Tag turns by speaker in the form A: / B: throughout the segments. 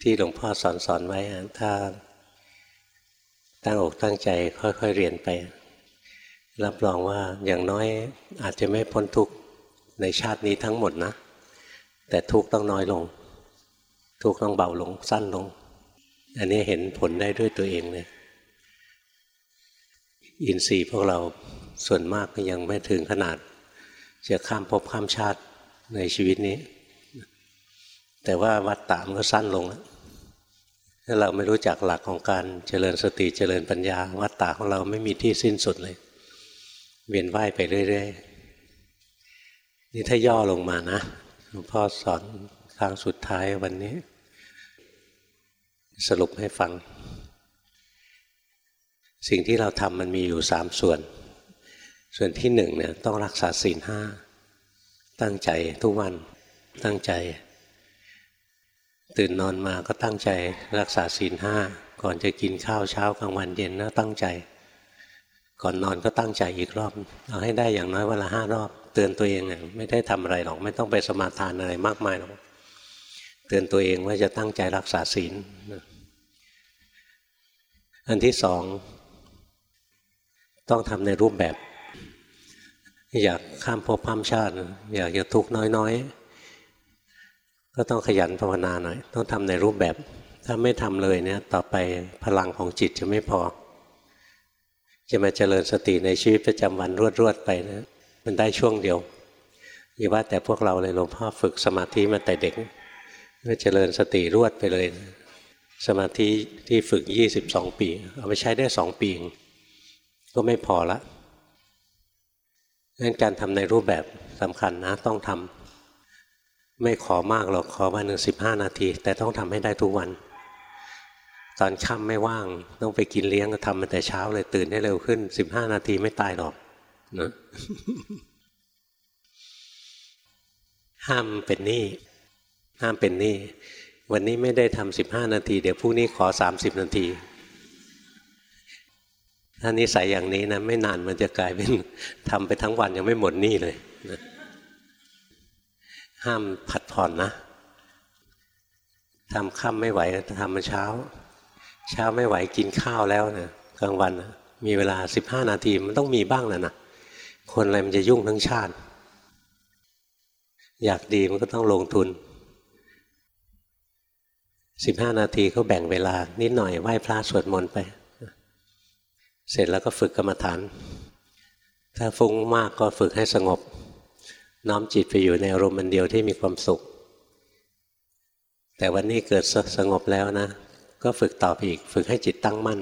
A: ที่หลวงพ่อสอนสอนไว้ถ้าตั้งอกตั้งใจค่อย ๆ เรียนไป รับรองว่าอย่างน้อยอาจจะไม่พ้นทุกข์ในชาตินี้ทั้งหมดนะ แต่ทุกข์ต้องน้อยลง ทุกข์ต้องเบาลงสั้นลง อันนี้เห็นผลได้ด้วยตัวเองเลยอินทรีย์พวกเราส่วนมากก็ยังไม่ถึงขนาด จะข้ามภพข้ามชาติในชีวิตนี้ แต่ว่าวัดตามก็สั้นลงแล้ว ถ้าเราไม่รู้จักหลักของการเจริญสติเจริญปัญญาวัดตาของเราไม่มีที่สิ้นสุดเลย เวียนว่ายไปเรื่อยๆนี่ถ้าย่อลงมานะหลวงพ่อสอนครั้งสุดท้ายวันนี้ สรุปให้ฟัง สิ่งที่เราทำมันมีอยู่สามส่วน ส่วนที่หนึ่งเนี่ยต้องรักษาศีลห้าตั้งใจทุกวันตั้งใจ ตื่นนอนมาก็ตั้งใจรักษาศีลห้าก่อนจะกินข้าวเช้ากลางวันเย็นนะตั้งใจ ก่อนนอนก็ตั้งใจอีกรอบ เอาให้ได้อย่างน้อยวันละห้ารอบ เตือนตัวเองเนี่ยไม่ได้ทำอะไรหรอก ไม่ต้องไปสมาทานอะไรมากมายหรอกเตือนตัวเองว่าจะตั้งใจรักษาศีลอันที่สองต้องทำในรูปแบบ อยากข้ามภพข้ามชาติ อยากจะทุกข์น้อยๆ ก็ต้องขยันภาวนาหน่อย ต้องทำในรูปแบบ ถ้าไม่ทำเลยเนี่ยต่อไปพลังของจิตจะไม่พอ จะมาเจริญสติในชีวิตประจำวันรวดๆไปนะมันได้ช่วงเดียวอย่าว่าแต่พวกเราเลยหลวงพ่อฝึกสมาธิมาแต่เด็กก็เจริญสติรวดไปเลย สมาธิที่ฝึกยี่สิบสองปี เอาไปใช้ได้สองปี ก็ไม่พอละงั้นการทำในรูปแบบสำคัญนะต้องทำ ไม่ขอมากหรอกขอวันหนึ่งสิบห้านาที แต่ต้องทำให้ได้ทุกวัน ตอนค่ำไม่ว่างต้องไปกินเลี้ยงก็ทำมาแต่เช้าเลยตื่นให้เร็วขึ้นสิบห้านาทีไม่ตายหรอกนะห้ามเป็นหนี้ห้ามเป็นหนี้วันนี้ไม่ได้ทำสิบห้านาที เดี๋ยวพรุ่งนี้ขอสามสิบนาทีถ้านิสัยอย่างนี้นะไม่นานมันจะกลายเป็นทำไปทั้งวันยังไม่หมดหนี้เลยนะ ห้ามผัดผ่อนนะทำค่ำไม่ไหวทำมาเช้า เช้าไม่ไหวกินข้าวแล้วนะกลางวันนะมีเวลาสิบห้านาทีมันต้องมีบ้างแหละนะคนอะไรมันจะยุ่งทั้งชาติ อยากดีมันก็ต้องลงทุนสิบห้านาทีเขาแบ่งเวลา นิดหน่อยไหว้พระสวดมนต์ไป เสร็จแล้วก็ฝึกกรรมฐาน ถ้าฟุ้งมากก็ฝึกให้สงบ น้อมจิตไปอยู่ในอารมณ์มันเดียวที่มีความสุข แต่วันนี้เกิดสงบแล้วนะ ก็ฝึกต่อไปอีก ฝึกให้จิตตั้งมั่น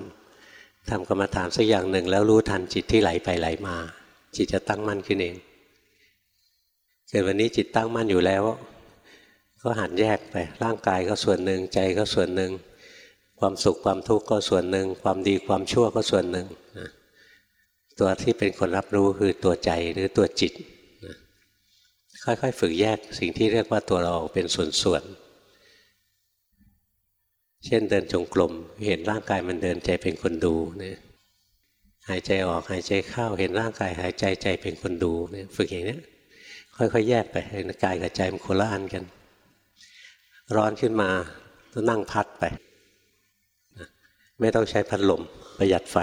A: ทำกรรมฐานสักอย่างหนึ่ง แล้วรู้ทันจิตที่ไหลไปไหลมา จิตจะตั้งมั่นขึ้นเองเกิดวันนี้จิตตั้งมั่นอยู่แล้ว ก็หันแยกไป ร่างกายก็ส่วนหนึ่งใจก็ส่วนหนึ่ง ความสุขความทุกข์ก็ส่วนหนึ่ง ความดีความชั่วก็ส่วนหนึ่งตัวที่เป็นคนรับรู้คือตัวใจหรือตัวจิต ค่อยๆ ฝึกแยกสิ่งที่เรียกว่าตัวเราเป็นส่วนๆ เช่นเดินจงกรมเห็นร่างกายมันเดินใจเป็นคนดูเนี่ยหายใจออกหายใจเข้าเห็นร่างกายหายใจใจเป็นคนดูเนี่ยฝึกอย่างนี้ค่อยๆ แยกไปเห็นกายกับใจมันคนละอันกัน ร้อนขึ้นมาต้องนั่งพัดไป ไม่ต้องใช้พัดลมประหยัดไฟ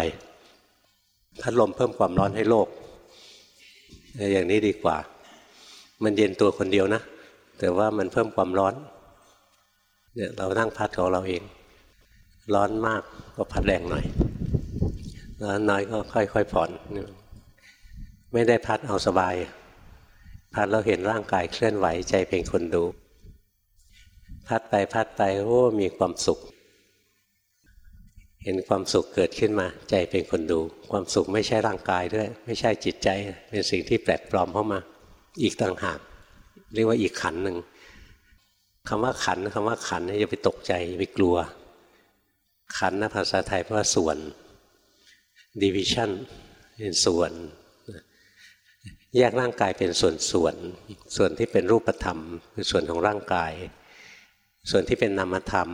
A: พัดลมเพิ่มความร้อนให้โลก อย่างนี้ดีกว่า มันเย็นตัวคนเดียวนะ แต่ว่ามันเพิ่มความร้อนเนี่ยเรานั่งพัดของเราเอง ร้อนมากก็พัดแรงหน่อย ร้อนน้อยก็ค่อยๆผ่อน ไม่ได้พัดเอาสบาย พัดเราเห็นร่างกายเคลื่อนไหวใจเป็นคนดู พัดไปพัดไปโอ้มีความสุข เห็นความสุขเกิดขึ้นมา ใจเป็นคนดู ความสุขไม่ใช่ร่างกายด้วย ไม่ใช่จิตใจ เป็นสิ่งที่แปลกปลอมเข้ามา อีกต่างหาก เรียกว่าอีกขันหนึ่งคำว่าขันคำว่าขันอย่าไปตกใจอย่าไปกลัว ขันนะภาษาไทยแปลว่าส่วน division เป็นส่วน แยกร่างกายเป็นส่วนส่วน ส่วนที่เป็นรูปธรรม คือส่วนของร่างกาย ส่วนที่เป็นนามธรรม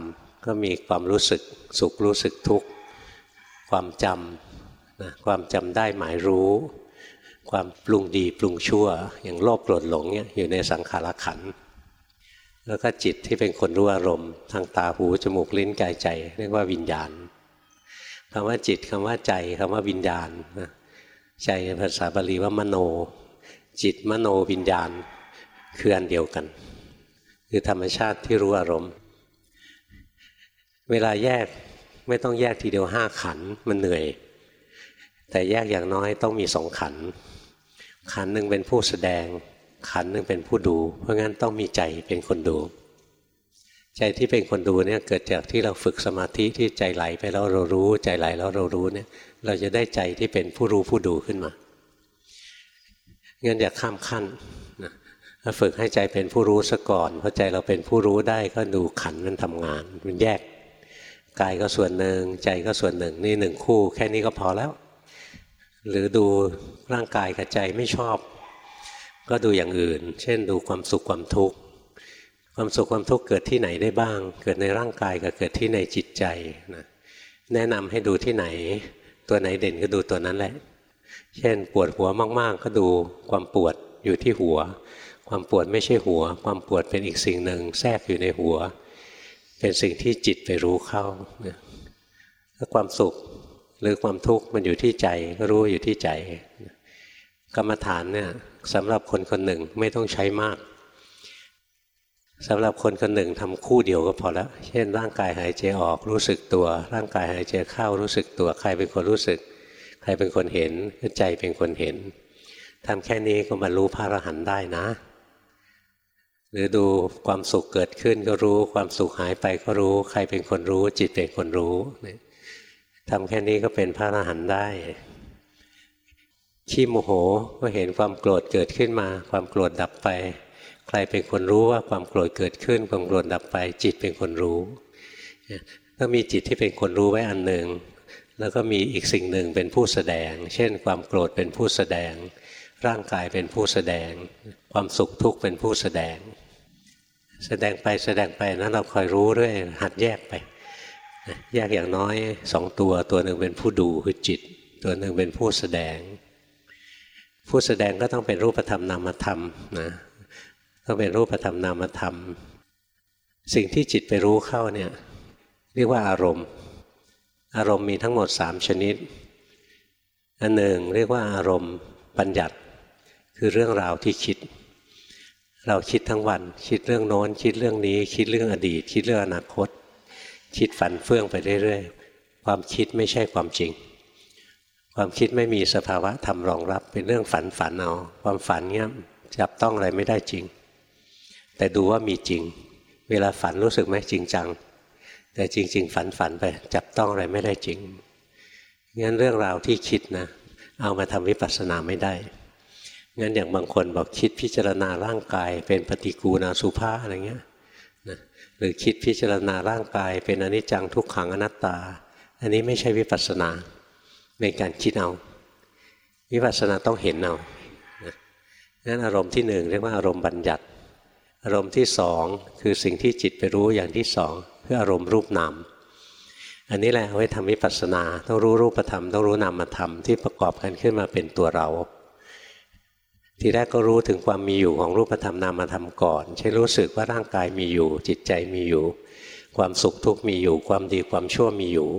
A: ก็มีความรู้สึกสุขรู้สึกทุกข์ ความจำนะความจำได้หมายรู้ ความปรุงดีปรุงชั่ว อย่างโลภโกรธหลงเนี่ยอยู่ในสังขารขัน แล้วก็จิตที่เป็นคนรู้อารมณ์ทางตาหูจมูกลิ้นกายใจ เรียกว่าวิญญาณคำว่าจิตคำว่าใจคำว่าวิญญาณใจภาษาบาลีว่ามโน จิตมโนวิญญาณคืออันเดียวกัน คือธรรมชาติที่รู้อารมณ์ เวลาแยกไม่ต้องแยกทีเดียวห้าขันมันเหนื่อย แต่แยกอย่างน้อยต้องมีสองขัน ขันหนึ่งเป็นผู้แสดง ขันหนึ่งเป็นผู้ดู เพราะงั้นต้องมีใจเป็นคนดู ใจที่เป็นคนดูเนี่ยเกิดจากที่เราฝึกสมาธิที่ใจไหลไปแล้วเรารู้ ใจไหลแล้วเรารู้เนี่ย เราจะได้ใจที่เป็นผู้รู้ผู้ดูขึ้นมางั้นอย่าข้ามขั้นนะถ้าฝึกให้ใจเป็นผู้รู้ซะก่อนพอใจเราเป็นผู้รู้ได้ก็ดูขันมันทำงาน มันแยกกายก็ส่วนหนึ่งใจก็ส่วนหนึ่งนี่หนึ่งคู่ แค่นี้ก็พอแล้ว หรือดู ร่างกายกับใจไม่ชอบ ก็ดูอย่างอื่น เช่นดูความสุขความทุกข์ความสุขความทุกข์เกิดที่ไหนได้บ้าง เกิดในร่างกายกับเกิดที่ในจิตใจนะแนะนำให้ดูที่ไหน ตัวไหนเด่นก็ดูตัวนั้นแหละ เช่นปวดหัวมาก ๆ ก็ดูความปวดอยู่ที่หัว ความปวดไม่ใช่หัว ความปวดเป็นอีกสิ่งหนึ่งแทรกอยู่ในหัว เป็นสิ่งที่จิตไปรู้เข้าถ้าความสุขหรือความทุกข์มันอยู่ที่ใจก็รู้อยู่ที่ใจ กรรมฐานเนี่ยสำหรับคนคนหนึ่งไม่ต้องใช้มากสำหรับคนคนหนึ่งทำคู่เดียวก็พอแล้ว เช่น ร่างกายหายใจออกรู้สึกตัว ร่างกายหายใจเข้ารู้สึกตัว ใครเป็นคนรู้สึก ใครเป็นคนเห็นใจเป็นคนเห็นทำแค่นี้ก็บรรลุพระอรหันต์ได้นะ หรือดูความสุขเกิดขึ้นก็รู้ ความสุขหายไปก็รู้ ใครเป็นคนรู้ จิตเป็นคนรู้ทำแค่นี้ก็เป็นพระอรหันต์ได้ ขี้โมโหก็เห็นความโกรธเกิดขึ้นมา ความโกรธดับไป ใครเป็นคนรู้ว่าความโกรธเกิดขึ้น ความโกรธดับไป จิตเป็นคนรู้ก็มีจิตที่เป็นคนรู้ไว้อันหนึ่งแล้วก็มีอีกสิ่งหนึ่งเป็นผู้แสดง เช่น ความโกรธเป็นผู้แสดง ร่างกายเป็นผู้แสดง ความสุขทุกข์เป็นผู้แสดง แสดงไปแสดงไปนั้นเราคอยรู้ด้วยหัดแยกไป แยกอย่างน้อยสองตัวตัวหนึ่งเป็นผู้ดูคือจิต ตัวหนึ่งเป็นผู้แสดง ผู้แสดงก็ต้องเป็นรูปธรรมนามธรรมนะต้องเป็นรูปธรรมนามธรรม สิ่งที่จิตไปรู้เข้าเนี่ยเรียกว่าอารมณ์ อารมณ์มีทั้งหมดสามชนิด อันหนึ่งเรียกว่าอารมณ์บัญญัติ คือเรื่องราวที่คิด เราคิดทั้งวัน คิดเรื่องโน้น คิดเรื่องนี้ คิดเรื่องอดีต คิดเรื่องอนาคต คิดฝันเฟื่องไปเรื่อยๆ ความคิดไม่ใช่ความจริง ความคิดไม่มีสภาวะทำรองรับ เป็นเรื่องฝันฝันเอาความฝันเนี้ยจับต้องอะไรไม่ได้จริง แต่ดูว่ามีจริง เวลาฝันรู้สึกไหมจริงจัง แต่จริง ๆ ฝันฝันไป จับต้องอะไรไม่ได้จริงงั้นเรื่องราวที่คิดนะ เอามาทำวิปัสสนาไม่ได้งั้นอย่างบางคนบอกคิดพิจารณาร่างกาย เป็นปฏิกูณาสุภาอะไรเงี้ยนะหรือคิดพิจารณาร่างกาย เป็นอนิจจังทุกขังอนัตตา อันนี้ไม่ใช่วิปัสสนา เป็นการคิดเอา วิปัสสนาต้องเห็นเอางั้นอารมณ์ที่หนึ่งเรียกว่าอารมณ์บัญญัติ อารมณ์ที่สองคือสิ่งที่จิตไปรู้อย่างที่สองคืออารมณ์รูปนามอันนี้แหละเอาไว้ทำวิปัสสนาต้องรู้รูปธรรมต้องรู้นามธรรมที่ประกอบกันขึ้นมาเป็นตัวเรา ทีแรกก็รู้ถึงความมีอยู่ของรูปธรรมนามธรรมก่อนใช่รู้สึกว่าร่างกายมีอยู่ จิตใจมีอยู่ ความสุขทุกข์มีอยู่ ความดีความชั่วมีอยู่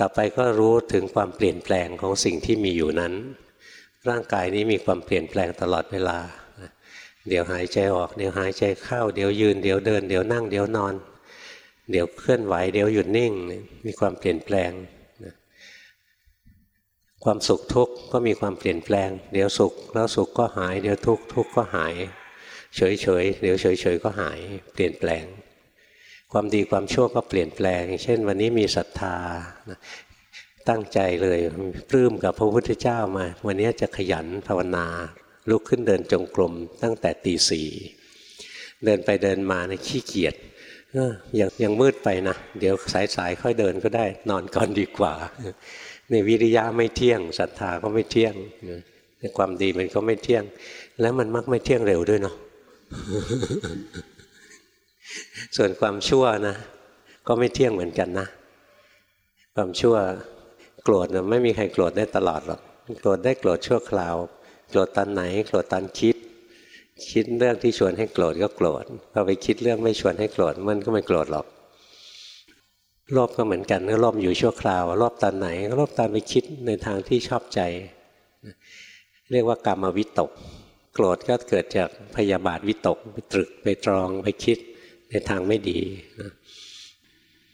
A: ต่อไปก็รู้ถึงความเปลี่ยนแปลงของสิ่งที่มีอยู่นั้น ร่างกายนี้มีความเปลี่ยนแปลงตลอดเวลา เดี๋ยวหายใจออก เดี๋ยวหายใจเข้า เดี๋ยวยืน เดี๋ยวเดิน เดี๋ยวนั่ง เดี๋ยวนอน เดี๋ยวเคลื่อนไหว เดี๋ยวหยุดนิ่ง มีความเปลี่ยนแปลง ความสุขทุกข์ก็มีความเปลี่ยนแปลง เดี๋ยวสุขแล้วสุขก็หาย เดี๋ยวทุกข์ทุกข์ก็หาย เฉยเฉยเดี๋ยวเฉยเฉยก็หาย เปลี่ยนแปลง ความดีความชั่วก็เปลี่ยนแปลง เช่น วันนี้มีศรัทธาตั้งใจเลยปลื้มกับพระพุทธเจ้ามา วันนี้จะขยันภาวนาลุกขึ้นเดินจงกรมตั้งแต่ตีสี่เดินไปเดินมาในขี้เกียจยังยังมืดไปนะ เดี๋ยวสายๆค่อยเดินก็ได้ นอนก่อนดีกว่าในวิริยะไม่เที่ยงศรัทธาก็ไม่เที่ยงในความดีมันก็ไม่เที่ยง แล้วมันมักไม่เที่ยงเร็วด้วยเนาะ ส่วนความชั่วนะ ก็ไม่เที่ยงเหมือนกันนะ ความชั่วโกรธนะไม่มีใครโกรธได้ตลอดหรอกโกรธได้โกรธชั่วคราว โกรธตอนไหน โกรธตอนคิด คิดเรื่องที่ชวนให้โกรธก็โกรธพอไปคิดเรื่องไม่ชวนให้โกรธมันก็ไม่โกรธหรอกโลภก็เหมือนกันก็โลภอยู่ชั่วคราวโลภตอนไหนก็โลภตอนไปคิดในทางที่ชอบใจ เรียกว่ากรรมวิตก โกรธก็เกิดจากพยาบาทวิตก ไปตรึกไปตรองไปคิด ในทางไม่ดี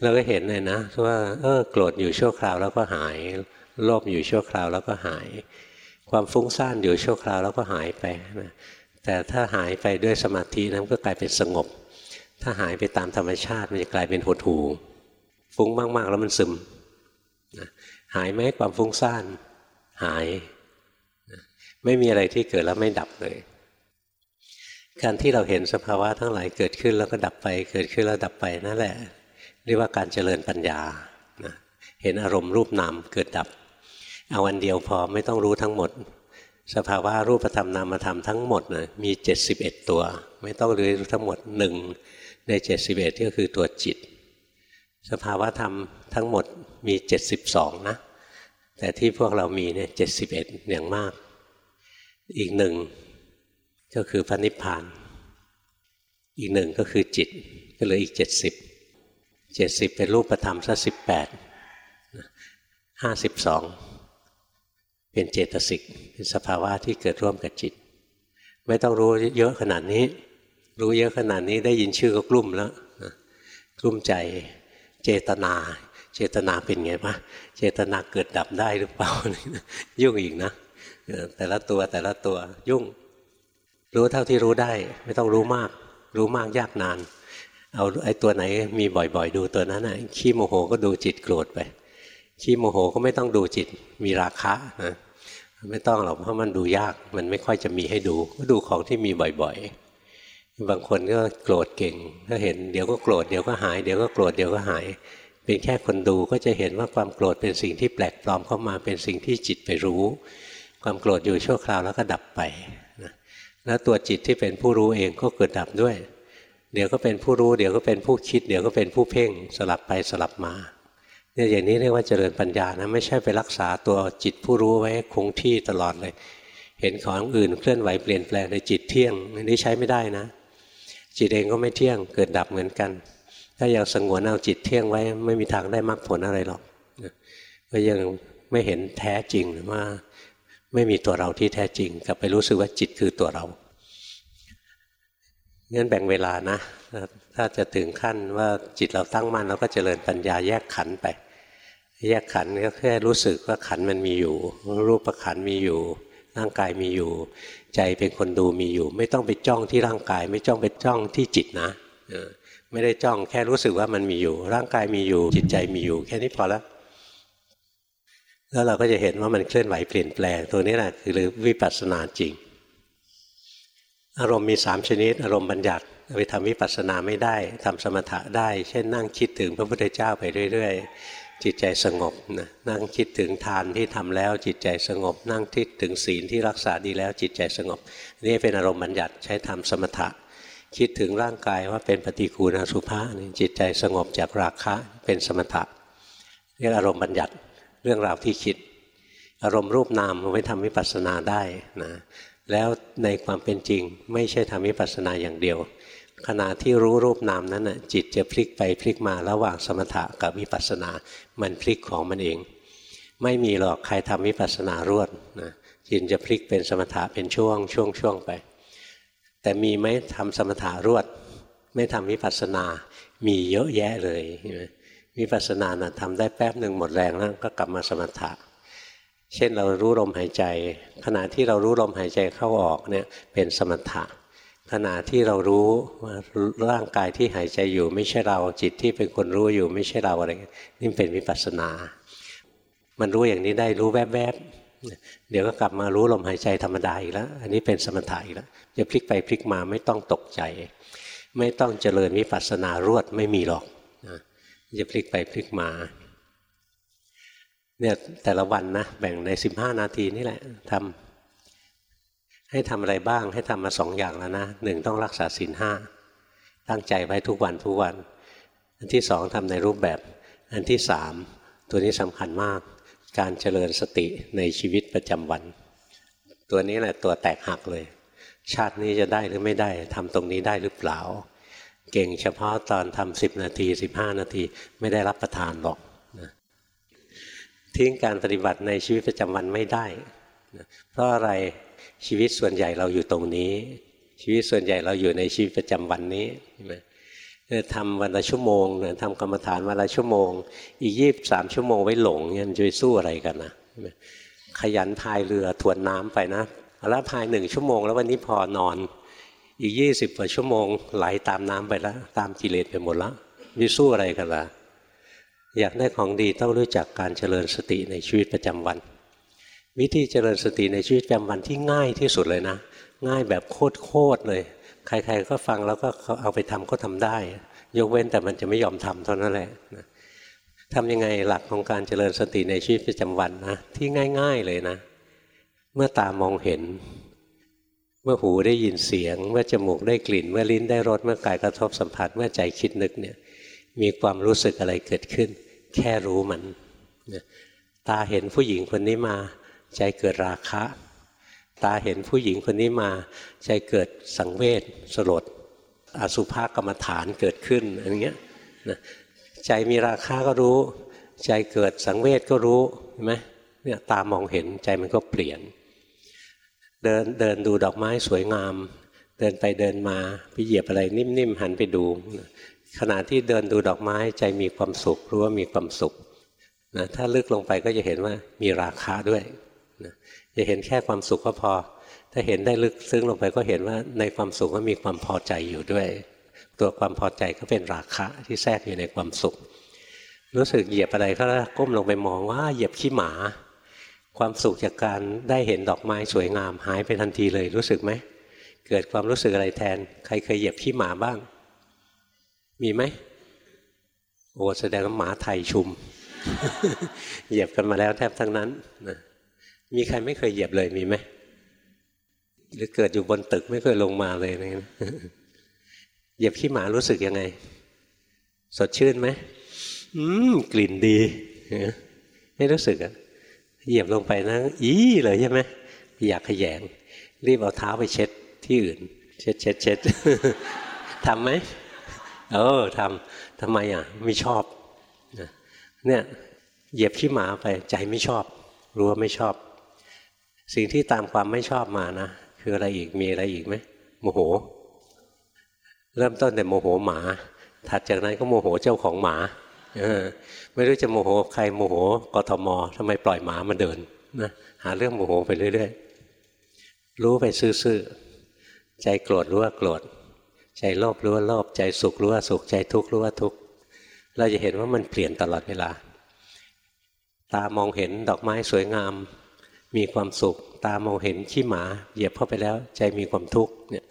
A: เราก็เห็นเลยนะว่าเออโกรธอยู่ชั่วคราวแล้วก็หายโลภอยู่ชั่วคราวแล้วก็หาย ความฟุ้งซ่านอยู่ชั่วคราวแล้วก็หายไปนะแต่ถ้าหายไปด้วยสมาธินั้นก็กลายเป็นสงบ ถ้าหายไปตามธรรมชาติมันจะกลายเป็นหดหูฟุ้งมากๆแล้วมันซึมนะหายไหมความฟุ้งซ่านหาย ไม่มีอะไรที่เกิดแล้วไม่ดับเลย การที่เราเห็นสภาวะทั้งหลายเกิดขึ้นแล้วก็ดับไป เกิดขึ้นแล้วดับไปนั่นแหละ เรียกว่าการเจริญปัญญานะเห็นอารมณ์รูปนามเกิดดับ เอาวันเดียวพอไม่ต้องรู้ทั้งหมด สภาวะรูปธรรมนามธรรมทั้งหมดนะมี 71 ตัว ไม่ต้องรู้ทั้งหมดหนึ่งใน 71 ก็คือตัวจิต สภาวะธรรมทั้งหมดมี 72 นะ แต่ที่พวกเรามีเนี่ย71อย่างมาก อีกหนึ่ง ก็คือพระนิพพาน อีกหนึ่งก็คือจิตก็เหลืออีก70 70เป็นรูปธรรมซะ18ห้าสิบสองเป็นเจตสิกเป็นสภาวะที่เกิดร่วมกับจิต ไม่ต้องรู้เยอะขนาดนี้ รู้เยอะขนาดนี้ได้ยินชื่อก็กลุ่มแล้วกลุ่มใจเจตนา เจตนาเป็นไงปะเจตนาเกิดดับได้หรือเปล่า ยุ่งอีกนะแต่ละตัวแต่ละตัวยุ่ง รู้เท่าที่รู้ได้ ไม่ต้องรู้มาก รู้มากยากนาน เอาไอ้ตัวไหนมีบ่อยๆ ดูตัวนั้นนะขี้โมโหก็ดูจิตโกรธไปขี้โมโหก็ไม่ต้องดูจิตมีราคะนะไม่ต้องหรอกเพราะมันดูยาก มันไม่ค่อยจะมีให้ดู ก็ดูของที่มีบ่อยๆ บางคนก็โกรธเก่งก็เห็นเดี๋ยวก็โกรธเดี๋ยวก็หายเดี๋ยวก็โกรธเดี๋ยวก็หาย เป็นแค่คนดูก็จะเห็นว่าความโกรธเป็นสิ่งที่แปลกปลอมเข้ามาเป็นสิ่งที่จิตไปรู้ ความโกรธอยู่ชั่วคราวแล้วก็ดับไป แล้วตัวจิตที่เป็นผู้รู้เองก็เกิดดับด้วย เดี๋ยวก็เป็นผู้รู้ เดี๋ยวก็เป็นผู้คิด เดี๋ยวก็เป็นผู้เพ่งสลับไปสลับมาเนี่ยอย่างนี้เรียกว่าเจริญปัญญานะไม่ใช่ไปรักษาตัวจิตผู้รู้ไว้คงที่ตลอดเลย เห็นของอื่นเคลื่อนไหวเปลี่ยนแปลงในจิตเที่ยงนี่ใช้ไม่ได้นะ จิตเองก็ไม่เที่ยงเกิดดับเหมือนกัน ถ้ายากสงวนเอาจิตเที่ยงไว้ ไม่มีทางได้มรรคผลอะไรหรอกก็ยังไม่เห็นแท้จริงว่า ไม่มีตัวเราที่แท้จริง กลับไปรู้สึกว่าจิตคือตัวเราเงั้นแบ่งเวลานะ ถ้าจะถึงขั้นว่าจิตเราตั้งมั่นเราก็เจริญปัญญาแยกขันไป แยกขันก็แค่รู้สึกว่าขันมันมีอยู่ รูปขันมีอยู่ร่างกายมีอยู่ ใจเป็นคนดูมีอยู่ ไม่ต้องไปจ้องที่ร่างกาย ไม่จ้องไปจ้องที่จิตนะไม่ได้จ้องแค่รู้สึกว่ามันมีอยู่ ร่างกายมีอยู่ จิตใจมีอยู่ แค่นี้พอแล้ว แล้วเราก็จะเห็นว่ามันเคลื่อนไหวเปลี่ยนแปลง ตัวนี้แหละคือวิปัสสนาจริง อารมณ์มีสามชนิด อารมณ์บัญญัติไปทำวิปัสสนาไม่ได้ทำสมถะได้ เช่นนั่งคิดถึงพระพุทธเจ้าไปเรื่อย ๆ จิตใจสงบนะนั่งคิดถึงทานที่ทำแล้วจิตใจสงบ นั่งคิดถึงศีลที่รักษาดีแล้วจิตใจสงบ นี่เป็นอารมณ์บัญญัติใช้ทำสมถะ คิดถึงร่างกายว่าเป็นปฏิกูลอสุภะจิตใจสงบจากราคะเป็นสมถะเรียกอารมณ์บัญญัติ รื่องราวที่คิด อารมณ์รูปนามไว้ทำวิปัสสนาได้นะแล้วในความเป็นจริงไม่ใช่ทำวิปัสสนาอย่างเดียว ขณะที่รู้รูปนามนั้นนะจิตจะพลิกไปพลิกมาระหว่างสมถะกับวิปัสสนา มันพลิกของมันเอง ไม่มีหรอกใครทำวิปัสสนารวดนะจิตจะพลิกเป็นสมถะเป็นช่วงช่วงช่วงไป แต่มีไหมทำสมถะรวด ไม่ทำวิปัสสนา มีเยอะแยะเลย วิปัสสนานะทำได้แป๊บหนึ่งหมดแรงแล้วก็กลับมาสมถะ เช่นเรารู้ลมหายใจ ขณะที่เรารู้ลมหายใจเข้าออกเนี่ยเป็นสมถะ ขณะที่เรารู้ว่าร่างกายที่หายใจอยู่ไม่ใช่เราจิตที่เป็นคนรู้อยู่ไม่ใช่เราอะไรนี่เป็นวิปัสสนา มันรู้อย่างนี้ได้รู้แวบๆเดี๋ยวก็กลับมารู้ลมหายใจธรรมดาอีกแล้วอันนี้เป็นสมถะอีกแล้วจะพลิกไปพลิกมาไม่ต้องตกใจ ไม่ต้องเจริญวิปัสสนารวดไม่มีหรอก จะพลิกไปพลิกมาเนี่ยแต่ละวันนะแบ่งในสิบห้านาทีนี่แหละทำให้ทำอะไรบ้างให้ทำมาสองอย่างแล้วนะหนึ่งต้องรักษาศีลห้าตั้งใจไว้ทุกวันทุกวัน อันที่สองทำในรูปแบบ อันที่สามตัวนี้สำคัญมาก การเจริญสติในชีวิตประจำวัน ตัวนี้แหละตัวแตกหักเลย ชาตินี้จะได้หรือไม่ได้ทำตรงนี้ได้หรือเปล่า เก่งเฉพาะตอนทำสิบนาทีสิบห้านาที ไม่ได้รับประทานหรอกนะทิ้งการปฏิบัติในชีวิตประจำวันไม่ได้นะเพราะอะไรชีวิตส่วนใหญ่เราอยู่ตรงนี้ ชีวิตส่วนใหญ่เราอยู่ในชีวิตประจำวันนี้ใช่ไหมทำวันละชั่วโมงทำกรรมฐานวันละชั่วโมง อีกยี่บสามชั่วโมงไว้หลงเนี่ยจะไปสู้อะไรกันนะขยันพายเรือทวนน้ำไปนะแล้วพายหนึ่งชั่วโมง แล้ววันนี้พอนอน อีกยี่สิบกว่าชั่วโมงไหลาตามน้ำไปแล้ว ตามกิเลสไปหมดแล้วมีสู้อะไรกันล่ะ อยากได้ของดีต้องรู้จักการเจริญสติในชีวิตประจำวัน วิธีเจริญสติในชีวิตประจำวันที่ง่ายที่สุดเลยนะ ง่ายแบบโคตรๆเลย ใครๆก็ฟังแล้วก็เอาไปทำก็ทำได้ ยกเว้นแต่มันจะไม่ยอมทำเท่านั้นแหละทำยังไงหลักของการเจริญสติในชีวิตประจำวันนะที่ง่าย ๆเลยนะ เมื่อตามองเห็น เมื่อหูได้ยินเสียง เมื่อจมูกได้กลิ่น เมื่อลิ้นได้รสเมื่อกายกระทบสัมผัส เมื่อใจคิดนึกเนี่ยมีความรู้สึกอะไรเกิดขึ้น แค่รู้มันตาเห็นผู้หญิงคนนี้มา ใจเกิดราคะ ตาเห็นผู้หญิงคนนี้มา ใจเกิดสังเวชสลด อสุภกรรมฐานเกิดขึ้นอะไรเงี้ยใจมีราคาก็รู้ ใจเกิดสังเวชก็รู้เห็นไหมเนี่ยตามองเห็นใจมันก็เปลี่ยน เดินเดินดูดอกไม้สวยงาม เดินไปเดินมาไปเหยียบอะไรนิ่มๆหันไปดู ขณะที่เดินดูดอกไม้ใจมีความสุขรู้ว่ามีความสุขนะถ้าลึกลงไปก็จะเห็นว่ามีราคาด้วยนะจะเห็นแค่ความสุขก็พอ ถ้าเห็นได้ลึกซึ้งลงไปก็เห็นว่าในความสุขก็มีความพอใจอยู่ด้วย ตัวความพอใจก็เป็นราคะที่แทรกอยู่ในความสุข รู้สึกเหยียบอะไรก็ก้มลงไปมองว่าเหยียบขี้หมา ความสุขจากการได้เห็นดอกไม้สวยงามหายไปทันทีเลยรู้สึกไหม เกิดความรู้สึกอะไรแทน ใครเคยเหยียบขี้หมาบ้าง มีไหมโอ้แสดงว่าหมาไทยชุม เหยียบกันมาแล้วแทบทั้งนั้นนะมีใครไม่เคยเหยียบเลยมีไหมหรือเกิดอยู่บนตึกไม่เคยลงมาเลยนะเหยียบขี้หมารู้สึกยังไง สดชื่นไหมอืมกลิ่นดีไม่รู้สึกอะ เหยียบลงไปนะอีเลยใช่ไหมอยากขยง รีบเอาเท้าไปเช็ดที่อื่น เช็ดเช็ดเช็ดทำไหมเออทำทำไมอะ ไม่ชอบเนี่ยเหยียบขี้หมาไปใจไม่ชอบ รู้ว่าไม่ชอบ สิ่งที่ตามความไม่ชอบมานะคืออะไรอีกมีอะไรอีกไหมโมโห เริ่มต้นแต่โมโหหมา ถัดจากนั้นก็โมโหเจ้าของหมา เออ ไม่รู้จะโมโหใครโมโหกทมทำไมปล่อยหมามาเดินนะหาเรื่องโมโหไปเรื่อยๆรู้ไปซื่อๆใจโกรธรู้ว่าโกรธใจโลภรู้ว่าโลภใจสุขรู้ว่าสุขใจทุกข์รู้ว่าทุกข์เราจะเห็นว่ามันเปลี่ยนตลอดเวลา ตามองเห็นดอกไม้สวยงาม มีความสุข ตามองเห็นขี้หมา เหยียบเข้าไปแล้ว ใจมีความทุกข์เนี่ย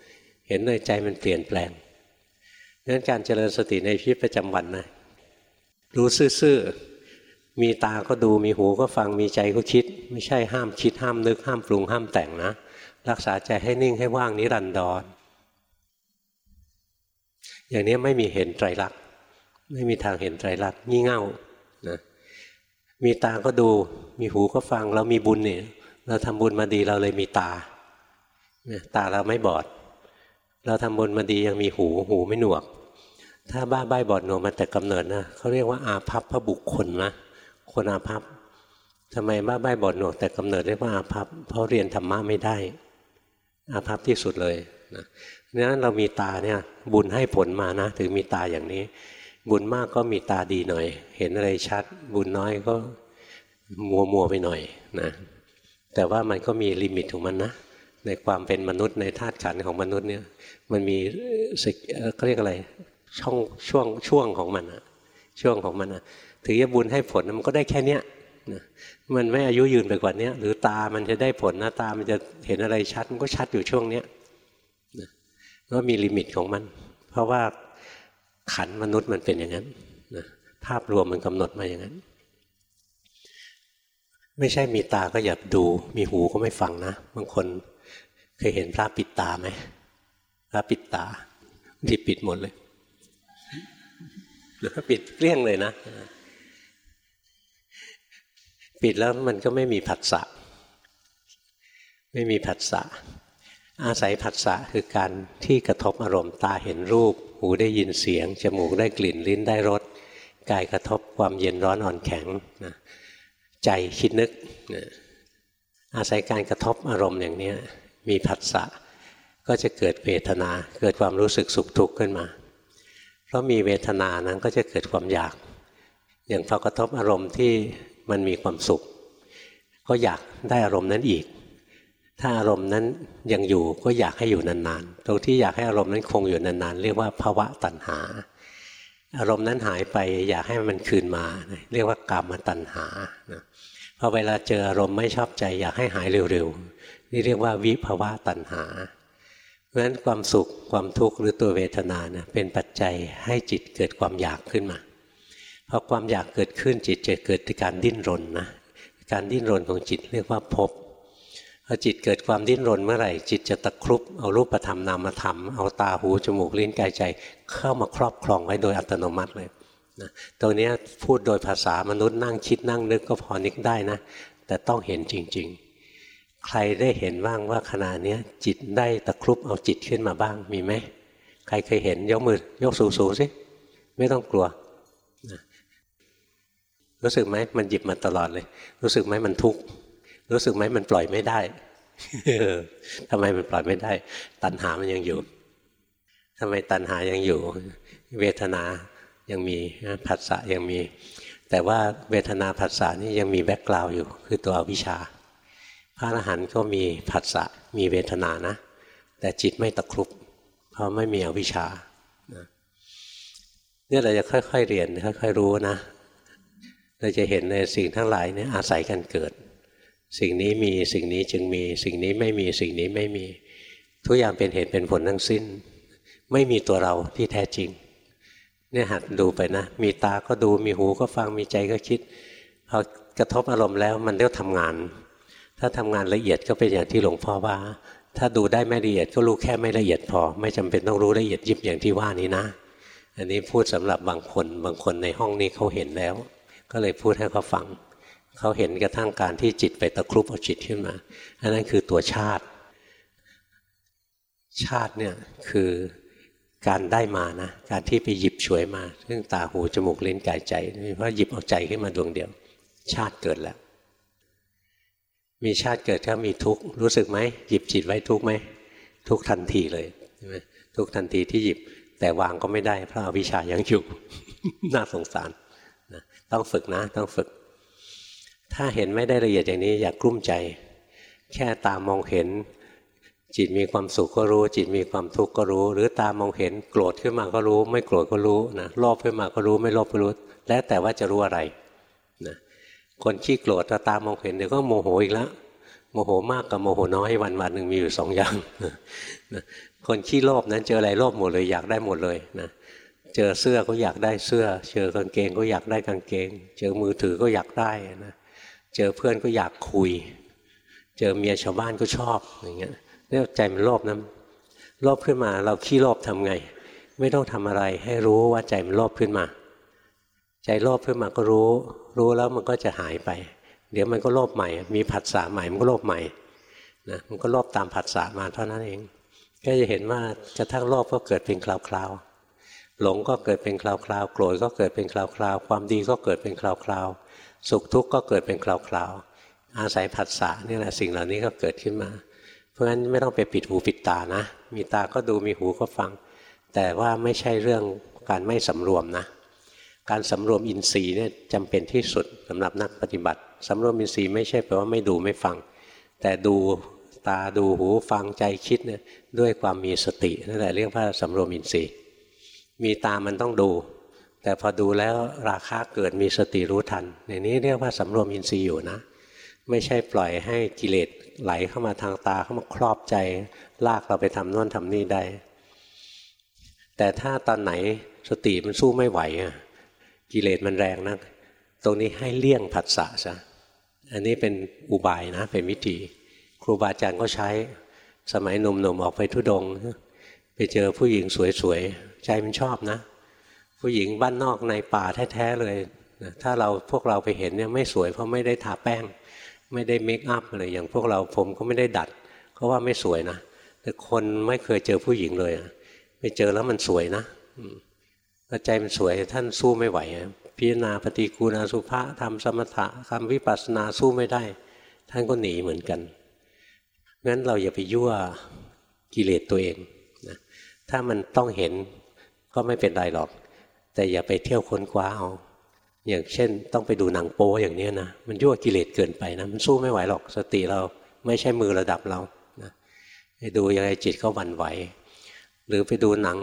A: เห็นเลยใจมันเปลี่ยนแปลงงั้นการเจริญสติในชีวิตประจำวันนะ รู้ซื่อๆ มีตาก็ดูมีหูก็ฟังมีใจก็คิด ไม่ใช่ห้ามคิดห้ามนึกห้ามปรุงห้ามแต่งนะ รักษาใจให้นิ่งให้ว่างนิรันดรอย่างนี้ไม่มีเห็นไตรลักษณ์ไม่มีทางเห็นไตรลักษณ์งี่เง่านะมีตาก็ดูมีหูก็ฟังเรามีบุญเนี่ยเราทำบุญมาดีเราเลยมีตาตาเราไม่บอด เราทำบุญมาดียังมีหูหูไม่หนวก ถ้าบ้าใบบอดหนวกมาแต่กำเนิดนะเขาเรียกว่าอาภัพพระบุคคลนะคนอาภัพทำไมบ้าใบบอดหนวกแต่กำเนิดเรียกว่าอาภัพเพราะเรียนธรรมะไม่ได้ อาภัพที่สุดเลยนะนั้นเรามีตาเนี่ยบุญให้ผลมานะถึงมีตาอย่างนี้ บุญมากก็มีตาดีหน่อย เห็นอะไรชัด บุญน้อยก็มัวมัวไปหน่อยนะแต่ว่ามันก็มี limit ของมันนะในความเป็นมนุษย์ในธาตุขันธ์ของมนุษย์เนี่ยมันมีเขาเรียกอะไร ช่องช่วงช่วงของมันอะช่วงของมันอะถึงจะบุญให้ผลมันก็ได้แค่เนี้ยนะมันไม่อายุยืนไปกว่านี้หรือตามันจะได้ผลนะตามันจะเห็นอะไรชัดมันก็ชัดอยู่ช่วงเนี้ยนะก็มี limit ของมัน เพราะว่าขันธ์มนุษย์มันเป็นอย่างนั้นนะภาพรวมมันกำหนดมาอย่างนั้น ไม่ใช่มีตาก็อย่าดู มีหูก็ไม่ฟังนะบางคนเคยเห็นพระปิดตาไหมพระปิดตาที่ปิดหมดเลย ปิดเกลี้ยงเลยนะ ปิดแล้วมันก็ไม่มีผัสสะไม่มีผัสสะอาศัยผัสสะคือการที่กระทบอารมณ์ตาเห็นรูป หูได้ยินเสียง จมูกได้กลิ่นลิ้นได้รสกายกระทบความเย็นร้อนอ่อนแข็งนะใจคิดนึกนะอาศัยการกระทบอารมณ์อย่างนี้มีผัสสะก็จะเกิดเวทนา เกิดความรู้สึกสุขทุกข์ขึ้นมา เพราะมีเวทนานั้นก็จะเกิดความอยาก อย่างพอกระทบอารมณ์ที่มันมีความสุข ก็อยากได้อารมณ์นั้นอีก ถ้าอารมณ์นั้นยังอยู่ก็อยากให้อยู่นานๆ ตรงที่อยากให้อารมณ์นั้นคงอยู่นานๆ เรียกว่าภาวะตัณหา อารมณ์นั้นหายไปอยากให้มันคืนมา เรียกว่ากรรมตัณหาพอเวลาเจออารมณ์ไม่ชอบใจอยากให้หายเร็วๆ นี่เรียกว่าวิภาวะตัณหา เพราะฉะนั้นความสุขความทุกข์หรือตัวเวทนานะเป็นปัจจัยให้จิตเกิดความอยากขึ้นมาพอความอยากเกิดขึ้นจิตจะเกิดการดิ้นรนนะการดิ้นรนของจิตเรียกว่าภพพอจิตเกิดความดิ้นรนเมื่อไหร่ จิตจะตะครุบเอารูปธรรมนามธรรมเอาตาหูจมูกลิ้นกายใจ เข้ามาครอบครองไว้โดยอัตโนมัติเลยนะตรงนี้พูดโดยภาษามนุษย์นั่งคิดนั่งนึกก็พอนึกได้นะ แต่ต้องเห็นจริง ๆ ใครได้เห็นบ้างว่าขณะนี้จิตได้ตะครุบเอาจิตขึ้นมาบ้างมีไหมใครเคยเห็นยกมือยกสูงๆสิไม่ต้องกลัว รู้สึกไหมมันหยิบมาตลอดเลย รู้สึกไหมมันทุกข์รู้สึกไหมมันปล่อยไม่ได้ทำไมมันปล่อยไม่ได้ ตัณหามันยังอยู่ทำไมตัณหายังอยู่ เวทนายังมีผัสสะยังมี แต่ว่าเวทนาผัสสะนี่ยังมีแบ็กกราวอยู่ คือตัวอวิชชา พระอรหันต์ก็มีผัสสะมีเวทนานะ แต่จิตไม่ตะครุบเพราะไม่มีอวิชชาเนี่ยเราจะค่อยๆเรียนค่อยๆรู้นะ เราจะเห็นในสิ่งทั้งหลายเนี่ยอาศัยกันเกิด สิ่งนี้มีสิ่งนี้จึงมี สิ่งนี้ไม่มีสิ่งนี้ไม่มี ทุกอย่างเป็นเหตุเป็นผลทั้งสิ้น ไม่มีตัวเราที่แท้จริง เนี่ยหัดดูไปนะ มีตาก็ดูมีหูก็ฟังมีใจก็คิดพอกระทบอารมณ์แล้วมันเรียกทำงาน ถ้าทำงานละเอียดก็เป็นอย่างที่หลวงพ่อว่า ถ้าดูได้ไม่ละเอียดก็รู้แค่ไม่ละเอียดพอ ไม่จำเป็นต้องรู้ละเอียดยิบอย่างที่ว่านี้นะ อันนี้พูดสำหรับบางคนบางคนในห้องนี้เขาเห็นแล้ว ก็เลยพูดให้เขาฟังเขาเห็นกระทั่งการที่จิตไปตะครุบเอาจิตขึ้นมาอันนั้นคือตัวชาติ ชาติเนี่ยคือการได้มานะการที่ไปหยิบฉวยมา ซึ่งตาหูจมูกลิ้นกายใจเพราะหยิบเอาใจขึ้นมาดวงเดียว ชาติเกิดแล้ว มีชาติเกิดก็มีทุกข์รู้สึกไหมหยิบจิตไว้ทุกข์ไหมทุกทันทีเลยใช่ไหมทุกทันทีที่หยิบแต่วางก็ไม่ได้ เพราะอาวิชายังอยู่ น่าสงสารต้องฝึกนะ ต้องฝึก ถ้าเห็นไม่ได้ละเอียดอย่างนี้ อย่ากกลุ้มใจ แค่ตามองเห็น จิตมีความสุขก็รู้ จิตมีความทุกข์ก็รู้ หรือตามองเห็นโกรธขึ้นมาก็รู้ ไม่โกรธก็รู้นะโลภขึ้นมาก็รู้ ไม่โลภก็รู้ แล้วแต่ว่าจะรู้อะไร คนขี้โกรธถ้าตามองเห็นเดี๋ยวก็โมโหอีกแล้วโมโหมากกับโมโหน้อยวันวันหนึ่งมีอยู่สองอย่างคนขี้โลภนั้นเจออะไรโลภหมดเลยอยากได้หมดเลยนะเจอเสื้อก็อยากได้เสื้อ เจอกางเกงก็อยากได้กางเกง เจอมือถือก็อยากได้นะเจอเพื่อนก็อยากคุย เจอเมียชาวบ้านก็ชอบอย่างเงี้ยเนี่ยใจมันโลภนะโลภขึ้นมาเราขี้โลภทำไง ไม่ต้องทำอะไรให้รู้ว่าใจมันโลภขึ้นมา ใจโลภขึ้นมาก็รู้ รู้แล้วมันก็จะหายไป เดี๋ยวมันก็โลภใหม่ มีผัสสะใหม่มันก็โลภใหม่นะมันก็โลภตามผัสสะมาเท่านั้นเอง ก็จะเห็นว่ากระทั่งโลภก็เกิดเป็นคราวๆหลงก็เกิดเป็นคราวๆโกรธก็เกิดเป็นคราวๆความดีก็เกิดเป็นคราวๆสุขทุกข์ก็เกิดเป็นคราวๆอาศัยผัสสะนี่แหละสิ่งเหล่านี้ก็เกิดขึ้นมา เพราะฉะนั้นไม่ต้องไปปิดหูปิดตานะ มีตาก็ดูมีหูก็ฟัง แต่ว่าไม่ใช่เรื่องการไม่สำรวมนะ การสำรวมอินทรีย์เนี่ยจำเป็นที่สุดสำหรับนักปฏิบัติสำรวมอินทรีย์ไม่ใช่แปลว่าไม่ดูไม่ฟัง แต่ดูตาดูหูฟังใจคิดเนี่ยด้วยความมีสตินั่นแหละเรียกว่าสำรวมอินทรีย์ มีตามันต้องดู แต่พอดูแล้วราคาเกิดมีสติรู้ทันอย่างนี้เรียกว่าสำรวมอินทรีย์อยู่นะ ไม่ใช่ปล่อยให้กิเลสไหลเข้ามาทางตาเข้ามาครอบใจ ลากเราไปทำน่นทำนี่ได้ แต่ถ้าตอนไหนสติมันสู้ไม่ไหวอะ กิเลสมันแรงนะตรงนี้ให้เลี่ยงผัสสะซะอันนี้เป็นอุบายนะ เป็นวิธี ครูบาอาจารย์ก็ใช้สมัยหนุ่มๆออกไปทุดง ไปเจอผู้หญิงสวยๆ ใจมันชอบนะ ผู้หญิงบ้านนอกในป่าแท้ๆเลยนะถ้าเราพวกเราไปเห็นเนี่ยไม่สวยเพราะไม่ได้ทาแป้ง ไม่ได้เมคอัพอะไรอย่างพวกเราผมก็ไม่ได้ดัด ก็ว่าไม่สวยนะ แต่แต่คนไม่เคยเจอผู้หญิงเลยไปเจอแล้วมันสวยนะ พอใจมันสวยท่านสู้ไม่ไหว พิจารณาปฏิกูณาสุภาทำสมถะคำวิปัสสนาสู้ไม่ได้ ท่านก็หนีเหมือนกันงั้นเราอย่าไปยั่วกิเลสตัวเองนะถ้ามันต้องเห็นก็ไม่เป็นไรหรอก แต่อย่าไปเที่ยวค้นคว้าเอาอย่างเช่น ต้องไปดูหนังโป๊อย่างนี้นะมันยั่วกิเลสเกินไปนะมันสู้ไม่ไหวหรอกสติเราไม่ใช่มือระดับเรานะไปดูยังไงจิตเขาหวั่นไหว หรือไปดูหนัง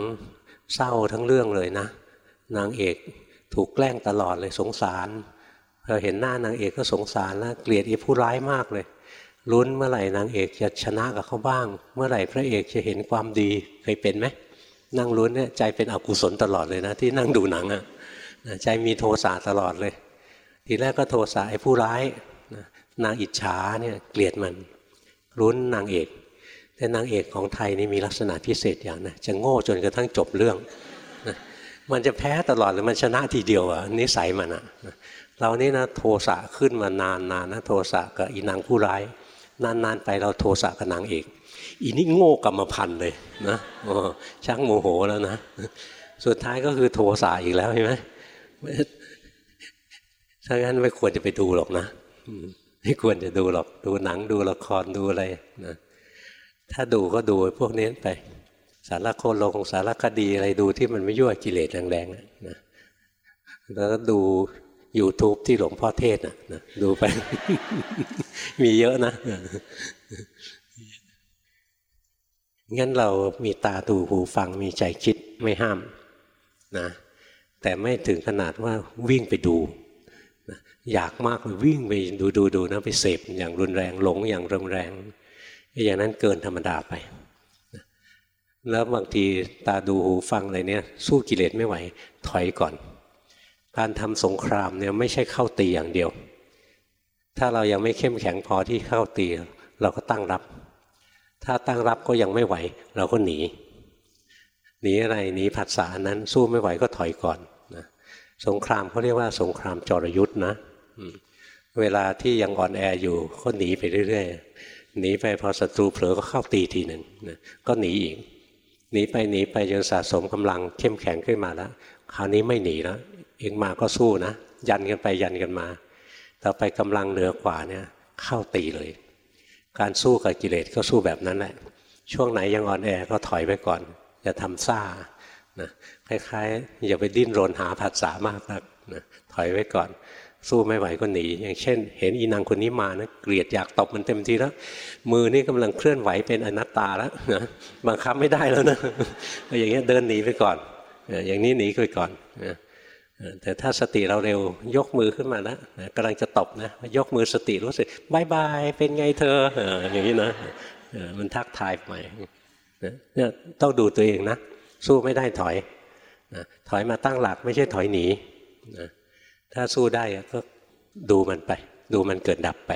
A: เศร้าทั้งเรื่องเลยนะ นางเอกถูกแกล้งตลอดเลยสงสารพอเห็นหน้านางเอกก็สงสารแล้วเกลียดอีผู้ร้ายมากเลยลุ้นเมื่อไหร่นางเอกจะชนะกับเขาบ้าง เมื่อไหร่พระเอกจะเห็นความดีเคยเป็นไหมนั่งลุ้นเนี่ยใจเป็นอกุศลตลอดเลยนะ ที่นั่งดูหนังอะ่ะใจมีโทสะตลอดเลย ทีแรกก็โทสะไอ้ผู้ร้ายนางอิจฉาเนี่ยเกลียดมันลุ้นนางเอก แต่นางเอกของไทยนี่มีลักษณะพิเศษอย่างนะจะโง่จนกระทั่งจบเรื่องนะมันจะแพ้ตลอดหรือมันชนะทีเดียวอะนิสัยมันอะเรานี่นะโทสะขึ้นมานานนานนะโทสะกับอีนางผู้ร้าย นานๆไปเราโทสะกับนางเอก อีนี่โง่กรรมพันธ์เลยนะช่างโมโหแล้วนะสุดท้ายก็คือโทสะอีกแล้วใช่ไหมถ้างั้นไม่ควรจะไปดูหรอกนะไม่ควรจะดูหรอกดูหนังดูละครดูอะไรนะ ถ้าดูก็ดูพวกนี้ไป สารโคลงสารคดีอะไรดูที่มันไม่ยั่วกิเลสแรงๆนะแล้วก็ดู YouTube ที่หลวงพ่อเทศนะนะดูไป มีเยอะนะงั้นเรามีตาดูหูฟังมีใจคิดไม่ห้ามนะแต่ไม่ถึงขนาดว่าวิ่งไปดูนะอยากมากเลยวิ่งไปดูดูดูนะไปเสพอย่างรุนแรงหลงอย่างรุนแรง อย่างนั้นเกินธรรมดาไป แล้วบางทีตาดูหูฟังอะไรเนี่ย สู้กิเลสไม่ไหวถอยก่อน การทำสงครามเนี่ยไม่ใช่เข้าตีอย่างเดียว ถ้าเรายังไม่เข้มแข็งพอที่เข้าตี เราก็ตั้งรับ ถ้าตั้งรับก็ยังไม่ไหว เราก็หนีหนีอะไรหนีผัสสะนั้นสู้ไม่ไหวก็ถอยก่อนนะสงครามเขาเรียกว่าสงครามจรยุทธ์นะเวลาที่ยังอ่อนแออยู่ก็หนีไปเรื่อยๆ หนีไปพอศัตรูเผลอก็เข้าตีทีหนึ่งนะก็หนีอีกหนีไปหนีไปจนสะสมกำลังเข้มแข็งขึ้นมาแล้วคราวนี้ไม่หนีแล้วเองมาก็สู้นะ ยันกันไปยันกันมาต่อไปกำลังเหนือกว่าเนี่ยเข้าตีเลย การสู้กับกิเลสก็สู้แบบนั้นแหละช่วงไหนยังอ่อนแอก็ถอยไปก่อนอย่าทำซ่านะคล้ายๆ อย่าไปดิ้นรนหาผัสสามากนักนะถอยไว้ก่อน สู้ไม่ไหวก็หนี อย่างเช่น เห็นอีนางคนนี้มานะเกลียดอยากตบมันเต็มทีแล้ว มือนี่กำลังเคลื่อนไหวเป็นอนัตตาแล้วนะบังคับไม่ได้แล้วนะอย่างเงี้ยเดินหนีไปก่อน อย่างนี้หนีไปก่อนนะแต่ถ้าสติเราเร็วยกมือขึ้นมานะกำลังจะตบนะยกมือสติรู้สึกบายบายเป็นไงเธออย่างนี้นะมันทักทายใหม่เนี่ยต้องดูตัวเองนะ สู้ไม่ได้ถอยถอยมาตั้งหลักไม่ใช่ถอยหนี ถ้าสู้ได้ก็ดูมันไป ดูมันเกิดดับไป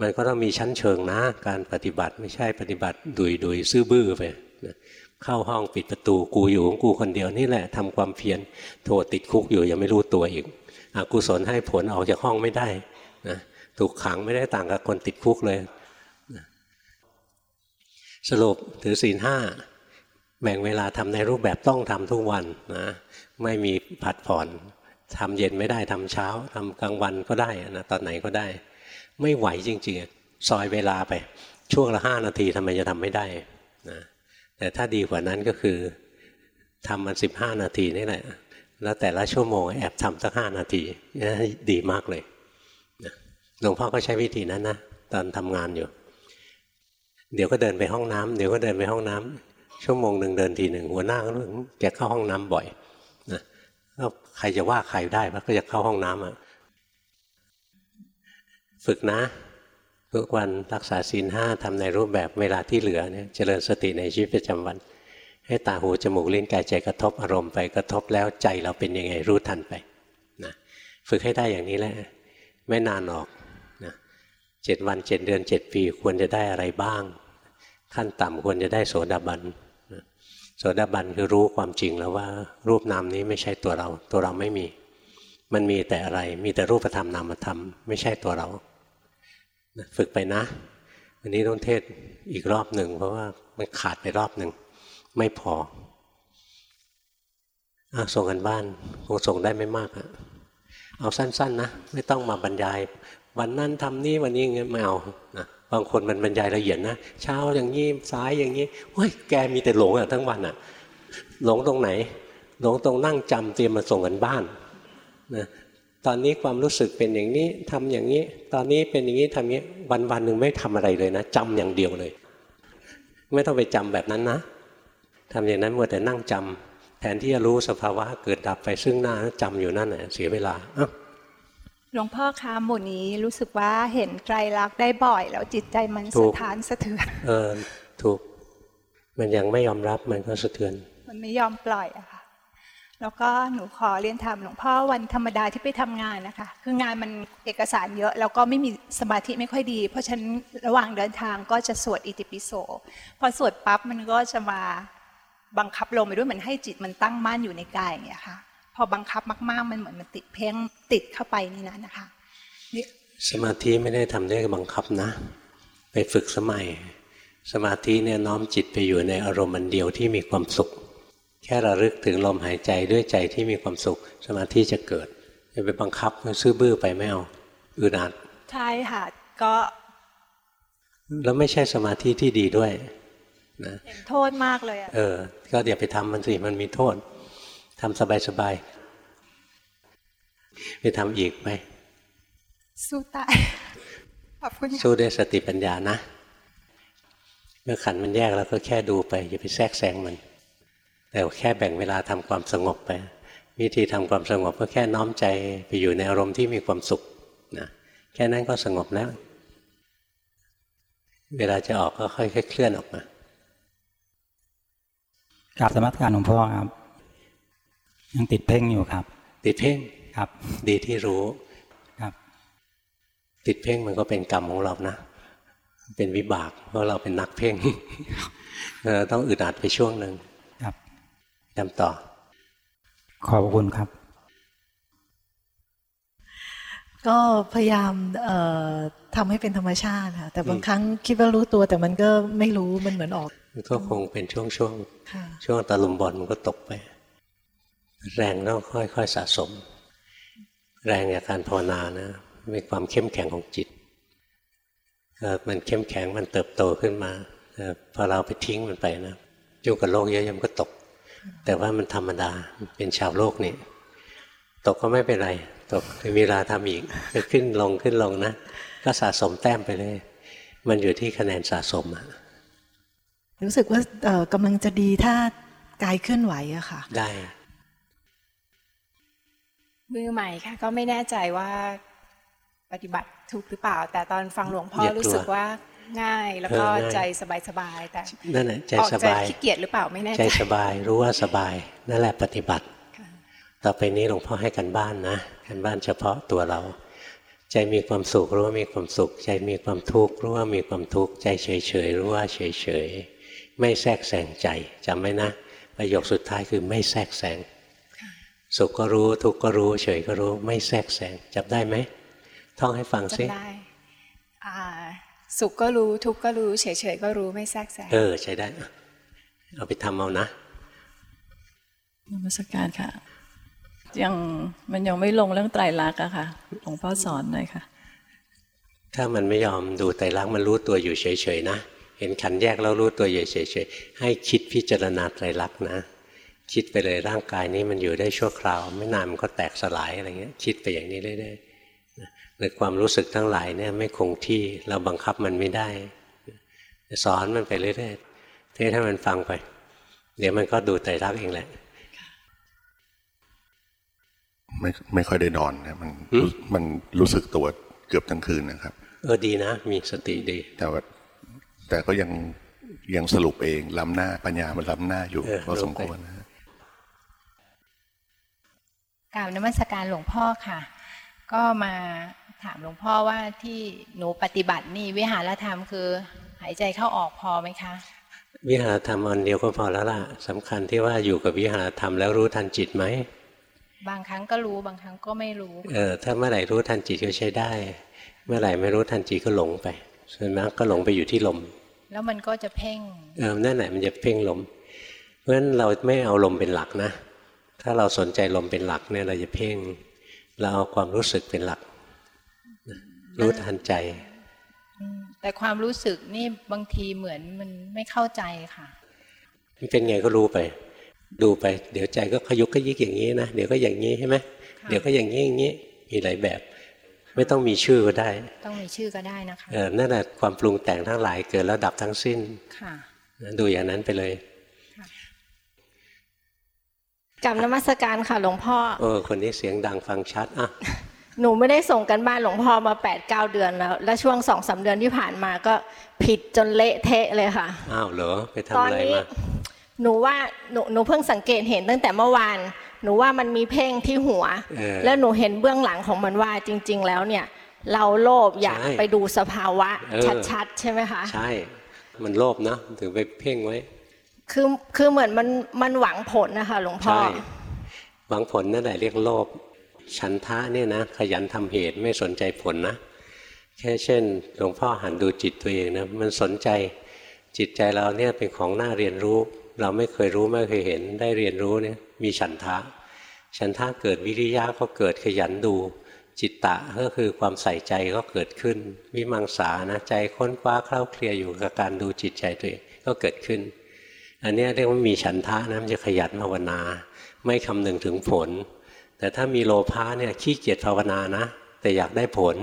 A: มันก็ต้องมีชั้นเชิงนะ การปฏิบัติไม่ใช่ปฏิบัติดุยดุยซื่อบื้อไปเข้าห้องปิดประตูกูอยู่ของกูคนเดียวนี่แหละทำความเพียรโทษติดคุกอยู่ยังไม่รู้ตัวอีกอกุศลให้ผลออกจากห้องไม่ได้นะถูกขังไม่ได้ต่างกับคนติดคุกเลยนะสรุปถือศีลห้าแบ่งเวลาทำในรูปแบบต้องทำทุกวันนะไม่มีผัดผ่อน ทำเย็นไม่ได้ทำเช้าทำกลางวันก็ได้นะตอนไหนก็ได้ ไม่ไหวจริงๆซอยเวลาไป ช่วงละห้านาทีทำไมจะทำไม่ได้นะแต่ถ้าดีกว่านั้นก็คือทำมันสิบห้านาทีนี่แหละ แล้วแต่ละชั่วโมงแอบทำสักห้านาทีนี่ดีมากเลยหลวงพ่อก็ใช้วิธีนั้นนะตอนทำงานอยู่ เดี๋ยวก็เดินไปห้องน้ำเดี๋ยวก็เดินไปห้องน้ำชั่วโมงหนึ่งเดินทีหนึ่งหัวหน้าก็รู้แกเข้าห้องน้ำบ่อยนะ ใครจะว่าใครได้ก็จะเข้าห้องน้ำอะฝึกนะทุกวันรักษาศีลห้าทำในรูปแบบเวลาที่เหลือเนี่ยเจริญสติในชีวิตประจำวัน ให้ตาหูจมูกลิ้นกายใจกระทบอารมณ์ไปกระทบแล้วใจเราเป็นยังไงรู้ทันไปนะฝึกให้ได้อย่างนี้แหละไม่นานออกนะเจ็ดวันเจ็ดเดือนเจ็ดปีควรจะได้อะไรบ้าง ขั้นต่ำควรจะได้โสดาบัน โสดาบันคือรู้ความจริงแล้วว่า รูปนามนี้ไม่ใช่ตัวเรา ตัวเราไม่มี มันมีแต่อะไร มีแต่รูปธรรมนามธรรม ไม่ใช่ตัวเราฝึกไปนะ วันนี้ต้องเทศอีกรอบหนึ่งเพราะว่ามันขาดไปรอบหนึ่งไม่พออส่งกันบ้านคงส่งได้ไม่มากอะเอาสั้น ๆ นะ ไม่ต้องมาบรรยาย วันนั้นทำนี้วันนี้เงี้ยไม่เอานะ บางคนมันบรรยายละเอียดนะเช้าอย่างนี้สายอย่างนี้เฮ้ยแกมีแต่หลงอะทั้งวันอะหลงตรงไหน หลงตรงนั่งจำเตรียมมาส่งกันบ้านนะตอนนี้ความรู้สึกเป็นอย่างนี้ทำอย่างนี้ ตอนนี้เป็นอย่างนี้ทำอย่างนี้ วันวันหนึ่งไม่ทำอะไรเลยนะจำอย่างเดียวเลย ไม่ต้องไปจำแบบนั้นนะทำอย่างนั้นมัวแต่นั่งจำแทนที่จะรู้สภาวะเกิดดับไปซึ่งหน้าจำอยู่นั่นน่ะเสียเวลาอ้า
B: หลวงพ่อคะหมู่นี้รู้สึกว่าเห็นไตรลักษณ์ได้บ่อย แล้วจิตใจมันสะท้านสะเทือน
A: เออถูก มันยังไม่ยอมรับมันก็สะเทือน
B: มันไม่ยอมปล่อยอะค่ะแล้วก็หนูขอเรียนถามหลวงพ่อวันธรรมดาที่ไปทำงานนะคะ คืองานมันเอกสารเยอะ แล้วก็ไม่มีสมาธิไม่ค่อยดี เพราะฉะนั้นระหว่างเดินทางก็จะสวดอิติปิโสพอสวดปั๊บมันก็จะมาบังคับลงไปด้วยเหมือนให้จิตมันตั้งมั่นอยู่ในกายอย่างเงี้ยค่ะ พอบังคับมาก ๆ มันเหมือนมันติดเพ่งติดเข้าไปในนั้นนะคะนี่
A: สมาธิไม่ได้ทำด้วยบังคับนะ ไปฝึกสมัย สมาธิเนี่ยน้อมจิตไปอยู่ในอารมณ์อันเดียวที่มีความสุข แค่ระลึกถึงลมหายใจด้วยใจที่มีความสุข สมาธิจะเกิดจะไปบังคับซื่อบื้อไปไม่เอาอึดอัด
B: ใช่ค่ะก็
A: แล้วไม่ใช่สมาธิที่ดีด้วยนะ
B: เห็นโทษมากเลยอะ
A: เออ ก็อย่าไปทำมันสิมันมีโทษ ทำสบายๆไปทำอีกไหม
B: สู้ตายขอบคุณค่ะ
A: สู้ด้วยสติปัญญานะ เมื่อขันธ์มันแยกแล้วก็แค่ดูไป อย่าไปแทรกแซงมัน แต่แค่แบ่งเวลาทำความสงบไป วิธีทำความสงบก็แค่น้อมใจไปอยู่ในอารมณ์ที่มีความสุขนะแค่นั้นก็สงบแล้ว เวลาจะออกก็ค่อยๆเคลื่อนออกมา
C: กราบสมัคการหลวงพ่อครับ ยังติดเพ่งอยู่ครับ
A: ติดเพ่ง
C: ครับ
A: ดีที่รู้
C: ครับ
A: ติดเพ่งมันก็เป็นกรรมของเรานะเป็นวิบาก เพราะเราเป็นนักเพ่งเราต้องอึดอัดไปช่วงหนึ่ง
C: ครับ
A: จำต่อ
C: ขอบคุณครับ
D: ก็พยายามเอ่อทำให้เป็นธรรมชาติค่ะแต่บางครั้งคิดว่ารู้ตัว แต่มันก็ไม่รู้มันเหมือนออก
A: ก็คงเป็นช่วงช่วง
D: ค่ะ
A: ๆช่วงตะลุมบอลมันก็ตกไป แรงต้องค่อยๆสะสม แรงจากการภาวนานะมีความเข้มแข็งของจิตเอ่อมันเข้มแข็งมันเติบโตขึ้นมาเอ่อพอเราไปทิ้งมันไปนะยุ่งกับโลกเยอะๆมันก็ตก แต่ว่ามันธรรมดาเป็นชาวโลกนี่ตกก็ไม่เป็นไร ตกมีเวลาทำอีกก็ขึ้นลงขึ้นลงนะ ก็สะสมแต้มไปเลย มันอยู่ที่คะแนนสะสมอะ
D: รู้สึกว่าเอ่อกำลังจะดีถ้ากายเคลื่อนไหวอะค่ะ
A: ได้
B: มือใหม่ค่ะ ก็ไม่แน่ใจว่าปฏิบัติถูกหรือเปล่า แต่ตอนฟังหลวงพ่อ
A: อย่ากลัว
B: รู้สึกว่าง่ายแล้วก็
A: เออง่าย
B: ใจสบายๆแต่
A: นั่นแหละใจ
B: ออก
A: ส
B: จะ
A: บาย
B: ขี้เกียจหรือเปล่าไม่แน่
A: ใจ
B: ใจ
A: สบายรู้ว่าสบายนั่นแหละปฏิบัติต่อไปนี้หลวงพ่อให้กันบ้านนะกันบ้านเฉพาะตัวเรา ใจมีความสุขรู้ว่ามีความสุข ใจมีความทุกข์รู้ว่ามีความทุกข์ใจเฉยเฉยๆรู้ว่าเฉยเฉยๆไม่แทรกแซงใจจำไว้นะ ประโยคสุดท้ายคือไม่แทรกแซง สุขก็รู้ทุกข์ก็รู้ เฉยก็รู้ไม่แทรกแซงจำได้ไหมท่องให้ฟังสิ
B: จำได้อ่าสุขก็รู้ทุกข์ก็รู้ เฉยๆก็รู้ไม่แทรกแซง
A: เออใช้ได้อะเอาไปทำเอานะ
E: นมัสการค่ะ ยังมันยังไม่ลงเรื่องไตรลักษณ์อะค่ะหลวงพ่อสอนหน่อยค่ะ
A: ถ้ามันไม่ยอมดูไตรลักษณ์มันรู้ตัวอยู่เฉยๆนะ เห็นขันธ์แยกแล้วรู้ตัวอยู่เฉยๆให้คิดพิจารณาไตรลักษณ์นะ คิดไปเลยร่างกายนี้มันอยู่ได้ชั่วคราว ไม่นานมันก็แตกสลายอะไรเงี้ย คิดไปอย่างนี้เรื่อยๆนะหรือความรู้สึกทั้งหลายเนี่ยไม่คงที่เราบังคับมันไม่ได้สอนมันไปเรื่อยๆเทศให้มันฟังไป เดี๋ยวมันก็ดูไตรลักษณ์เองแหละ
F: ไม่ไม่ค่อยได้นอนนะมัน
A: หืม
F: มันรู้สึกตัวเกือบทั้งคืนนะครับ
A: เออดีนะ มีสติดี
F: แต่ว่าแต่ก็ยังยังสรุปเองล้ำหน้าปัญญามันล้ำหน้าอยู่
A: เออ
F: พอสม
A: ลงไป
F: ควรนะฮะ
G: กล่าวนมัสการหลวงพ่อค่ะ ก็มาถามหลวงพ่อว่าที่หนูปฏิบัตินี่วิหารธรรมคือหายใจเข้าออกพอไหมคะ
A: วิหารธรรมอันเดียวก็พอแล้วล่ะสำคัญที่ว่าอยู่กับวิหารธรรมแล้วรู้ทันจิตไหม
G: บางครั้งก็รู้บางครั้งก็ไม่รู้
A: เออถ้าเมื่อไหร่รู้ทันจิตก็ใช้ได้ เมื่อไหร่ไม่รู้ทันจิตก็หลงไปส่วนมากก็หลงไปอยู่ที่ลม
G: แล้วมันก็จะเพ่ง
A: เออนั่นแหละมันจะเพ่งลมเพราะฉะนั้นเราไม่เอาลมเป็นหลักนะ ถ้าเราสนใจลมเป็นหลักเนี่ยเราจะเพ่ง เราเอาความรู้สึกเป็นหลัก รู้ทันใจ
G: อืมแต่ความรู้สึกนี่บางทีเหมือนมันไม่เข้าใจค่ะ
A: มันเป็นไงก็รู้ไป ดูไป เดี๋ยวใจก็ขยุกขยิกอย่างนี้นะเดี๋ยวก็อย่างนี้ใช่ไหมเดี๋ยวก็อย่างนี้อย่างนี้มีหลายแบบ ไม่ต้องมีชื่อก็ได้
G: ต้องมีชื่อก็ได้นะคะ
A: เออนั่นแหละความปรุงแต่งทั้งหลายเกิดแล้วดับทั้งสิ้น
G: ค่ะ
A: ดูอย่างนั้นไปเลย
H: กับนมัสการค่ะหลวงพ่อ
A: เออ คนนี้เสียงดังฟังชัดอะ
H: หนูไม่ได้ส่งกันบ้านหลวงพ่อมา8ปดเเดือนแล้ว และช่วงสองสาเดือนที่ผ่านมาก็ผิดจนเละเทะเลยค่ะ
A: อ้าวเหรอ ไปทำ
H: ตอน
A: อะไร
H: นี้
A: มา
H: หนูว่าหนูหนูเพิ่งสังเกตเห็นตั้งแต่เมื่อวาน หนูว่ามันมีเพ่งที่หัว
A: เออ
H: แล้วหนูเห็นเบื้องหลังของมันว่าจริง ๆ แล้วเนี่ย เราโลภอยาก
A: ใช่
H: ไปดูสภาวะ
A: เออ
H: ชัดๆ ใช่ไหมคะ
A: ใช่ มันโลภนะถึงไปเพ่งไว้
H: คือคือเหมือนมันมันหวังผลนะคะหลวงพ่อ
A: ใช่หวังผลนั่นแหละเรียกโลภฉันทะเนี่ยนะขยันทำเหตุไม่สนใจผลนะแค่เช่น หลวงพ่อหันดูจิตตัวเองนะมันสนใจจิตใจเราเนี่ยเป็นของน่าเรียนรู้ เราไม่เคยรู้ไม่เคยเห็นได้เรียนรู้เนี่ยมีฉันทะ ฉันทะเกิดวิริยะก็เกิดขยันดู จิตตะก็คือความใส่ใจก็เกิดขึ้น วิมังสานะใจค้นคว้าเคล้าเคลียอยู่กับการดูจิตใจตัวเองก็เกิดขึ้น อันเนี้ยเรียกว่ามีฉันทะนะมันจะขยันภาวนา ไม่คำนึงถึงผล แต่ถ้ามีโลภะเนี่ยขี้เกียจภาวนานะ แต่อยากได้ผล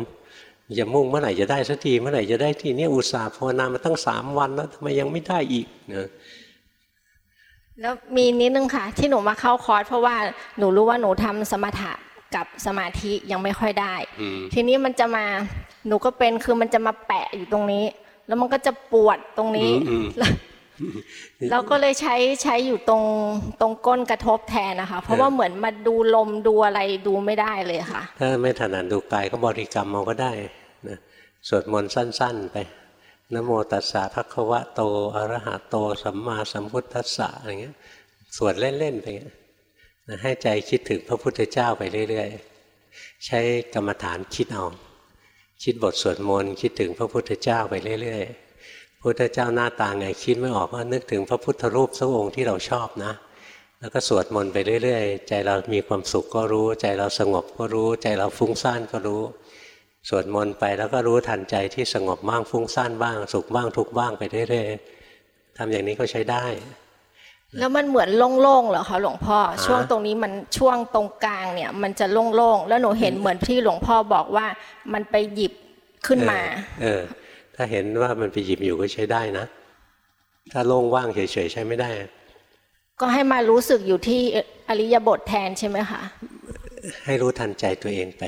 A: จะมุ่งเมื่อไหร่จะได้สักทีเมื่อไหร่จะได้ทีเนี่ยอุตส่าห์ภาวนามาตั้งสามวันแล้วทำไมยังไม่ได้อีกเนะ
H: แล้วมีนิดนึงค่ะ ที่หนูมาเข้าคอร์สเพราะว่าหนูรู้ว่าหนูทำสมถะกับสมาธิยังไม่ค่อยได้
A: อืม
H: ทีนี้มันจะมาหนูก็เป็นคือมันจะมาแปะอยู่ตรงนี้ แล้วมันก็จะปวดตรงนี้
A: อืม
H: แล้ว เราก็เลยใช้ใช้อยู่ตรงตรงก้นกระทบแทนนะคะ เพราะว่าเหมือนมาดูลมดูอะไรดูไม่ได้เลยค่ะ
A: ถ้าไม่ถนัดดูกายก็บริกรรมเอาก็ได้นะสวดมนต์สั้น ๆ ไปนะโมตัสสะภะคะวะโตอะระหะโตสัมมาสัมพุทธัสสะอะไรเงี้ยสวดเล่นๆไปเงี้ยนะให้ใจคิดถึงพระพุทธเจ้าไปเรื่อยๆ ใช้กรรมฐานคิดเอาคิดบทสวดมนต์คิดถึงพระพุทธเจ้าไปเรื่อยๆ พุทธเจ้าหน้าตาไงคิดไม่ออกก็นึกถึงพระพุทธรูปสักองค์ที่เราชอบนะ แล้วก็สวดมนต์ไปเรื่อยๆ ใจเรามีความสุขก็รู้ ใจเราสงบก็รู้ ใจเราฟุ้งซ่านก็รู้ สวดมนต์ไปแล้วก็รู้ทันใจที่สงบบ้างฟุ้งซ่านบ้าง สุขบ้างทุกข์บ้างไปเรื่อยๆทำอย่างนี้ก็ใช้ได้
H: แล้วมันเหมือนโล่งๆเหรอคะหลวงพ่อ ช่วงตรงนี้มันช่วงตรงกลางเนี่ย มันจะโล่งๆแล้วหนูเห็นเหมือนที่หลวงพ่อบอกว่ามันไปหยิบขึ้นมา
A: เออเออ ถ้าเห็นว่ามันไปหยิบอยู่ก็ใช้ได้นะ ถ้าโล่งว่างเฉยๆใช้ไม่ได้
H: ก็ให้มารู้สึกอยู่ที่อริยบทแทนใช่ไหมคะ
A: ให้รู้ทันใจตัวเองไป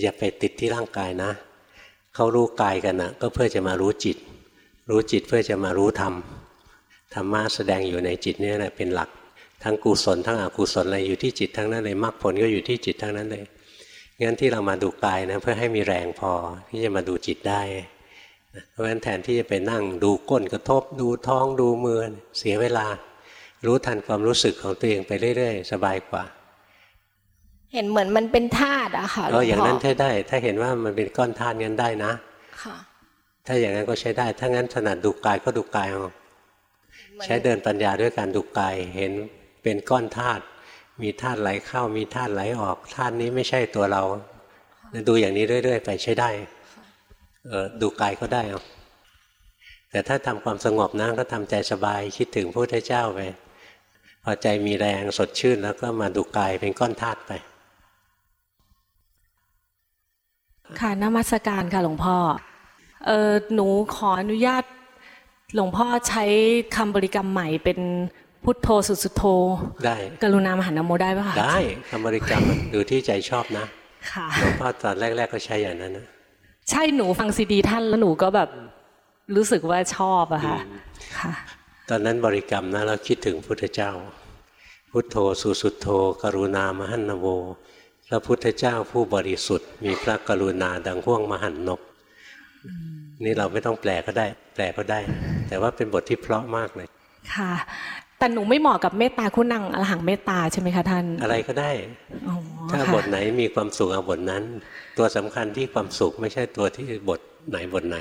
A: อย่าไปติดที่ร่างกายนะเขารู้กายกันนะก็เพื่อจะมารู้จิต รู้จิตเพื่อจะมารู้ธรรมธรรมะแสดงอยู่ในจิตเนี่ยแหละเป็นหลัก ทั้งกุศลทั้งอกุศลอะไรอยู่ที่จิตทั้งนั้นเลยมรรคผลก็อยู่ที่จิตทั้งนั้นเลยงั้นที่เรามาดูกายนะเพื่อให้มีแรงพอที่จะมาดูจิตได้ เพราะฉะนั้นแทนที่จะไปนั่งดูก้นกระทบ ดูท้องดูมือเสียเวลา รู้ทันความรู้สึกของตัวเองไปเรื่อยๆ สบายกว่า
H: เห็นเหมือนมันเป็นธาตุอะค่ะหล
A: ก็
H: วง
A: อย่าง
H: พ่อ
A: นั้นใช้ได้ ถ้าเห็นว่ามันเป็นก้อนธาตุงั้นได้นะ
H: ค่ะ
A: ถ้าอย่างนั้นก็ใช้ได้ ถ้างั้นถนัดดูกายก็ดูกายเอาใช้เดินปัญญาด้วยการดูกายเห็นเป็นก้อนธาตุมีธาตุไหลเข้ามีธาตุไหลออกธาตุนี้ไม่ใช่ตัวเรา ดูอย่างนี้เรื่อย ๆ ไปใช้ได้เออ ดูกายก็ได้เอาแต่ถ้าทำความสงบนะก็ทำใจสบายคิดถึงพระพุทธเจ้าไปพอใจมีแรงสดชื่นแล้วก็มาดูกายเป็นก้อนธาตุไป
I: ค่ะนมัสการค่ะหลวงพ่อเออหนูขออนุญาตหลวงพ่อใช้คำบริกรรมใหม่เป็นพุทโธสุสุโธ
A: ได้
I: กรุณามหานโมได้ปะคะ
A: ได้คำบริกรรมอะดูที่ใจชอบนะ
I: ค่ะ
A: หลวงพ่อตอนแรก ๆ ก็ใช้อย่างนั้นนะ
I: ใช่หนูฟังซีดีท่านแล้วหนูก็แบบรู้สึกว่าชอบอะค่ะค่ะ
A: ตอนนั้นบริกรรมนะเราคิดถึงพุทธเจ้า พุทโธสุสุโธ กรุณามหันนโวพระพุทธเจ้าผู้บริสุทธิ์ มีพระกรุณาดังห่วงมหันนบนี่เราไม่ต้องแปลก็ได้ แปลก็ได้ แต่ว่าเป็นบทที่เพราะมากเลย
I: ค่ะ แต่หนูไม่เหมาะกับเมตตาคุณังอรหังเมตตาใช่ไหมคะท่าน
A: อะไรก็ได้
I: อ๋อ
A: ถ้า
I: ค่ะ
A: บทไหนมีความสุขเอาบทนั้น ตัวสำคัญที่ความสุขไม่ใช่ตัวที่บทไหนบทไหน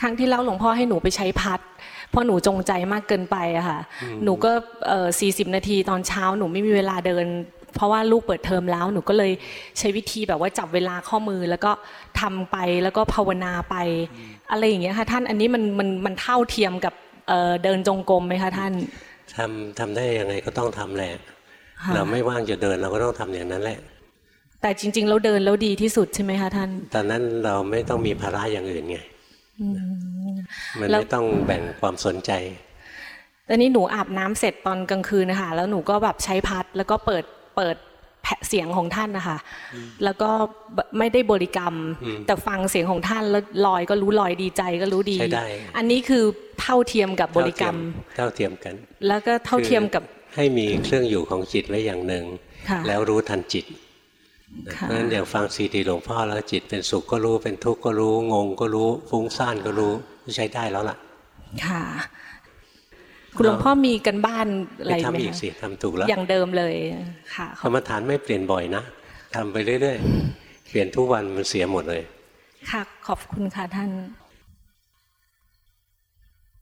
I: ครั้งที่แล้วหลวงพ่อให้หนูไปใช้พัดเพราะหนูจงใจมากเกินไปอะค่ะ
A: อืม
I: หนูก็เอ่อ40นาทีตอนเช้าหนูไม่มีเวลาเดิน เพราะว่าลูกเปิดเทอมแล้ว หนูก็เลยใช้วิธีแบบว่าจับเวลาข้อมือแล้วก็ทำไปแล้วก็ภาวนาไป อะไรอย่างเงี้ยค่ะท่านอันนี้มันมันมันเท่าเทียมกับเอ่อเดินจงกรมไหมคะท่าน
A: ทำทำได้ยังไงก็ต้องทำแหละ
I: ค่ะ
A: เราไม่ว่างจะเดินเราก็ต้องทำอย่างนั้นแหละ
I: แต่จริง ๆ เราเดินแล้วดีที่สุดใช่ไหมคะท่าน
A: ตอนนั้นเราไม่ต้องมีภาระอย่างอื่นไง
I: อืม
A: มัน
I: แล้ว
A: ไม่ต้องแบ่งความสนใจ
I: ตอนนี้หนูอาบน้ำเสร็จตอนกลางคืนนะคะแล้วหนูก็แบบใช้พัดแล้วก็เปิดเปิดแผ่เสียงของท่านนะคะ แล้วก็ไม่ได้บริกรรม
A: อืม
I: แต่ฟังเสียงของท่านแล้วลอยก็รู้ลอยดีใจก็รู้ดี
A: ใช้ได้
I: อันนี้คือเท่าเทียมกับบริกรรม
A: เท่าเทียมกัน
I: แล้วก็เท่าเทียมกับ
A: คือให้มีเครื่องอยู่ของจิตไว้อย่างหนึ่ง
I: ค่ะ
A: แล้วรู้ทันจิตนะ เพ
I: ค่ะ
A: ราะฉะนั้นอย่างฟังซีดีหลวงพ่อแล้วจิตเป็นสุขก็รู้เป็นทุกข์ก็รู้ งงก็รู้ ฟุ้งซ่านก็รู้ใช้ได้แล้วล่ะ
I: ค่ะ คุณหลวงพ่อมีกันบ้านอะ
A: ไป
I: ไรไหม
A: ทำอีก
I: คะ
A: สิทำถูกแล้ว
I: อย่างเดิมเลยค่ะ
A: กรรมฐานไม่เปลี่ยนบ่อยนะทำไปเรื่อยๆเปลี่ยนทุกวันมันเสียหมดเลย
I: ค่ะขอบคุณค่ะท่าน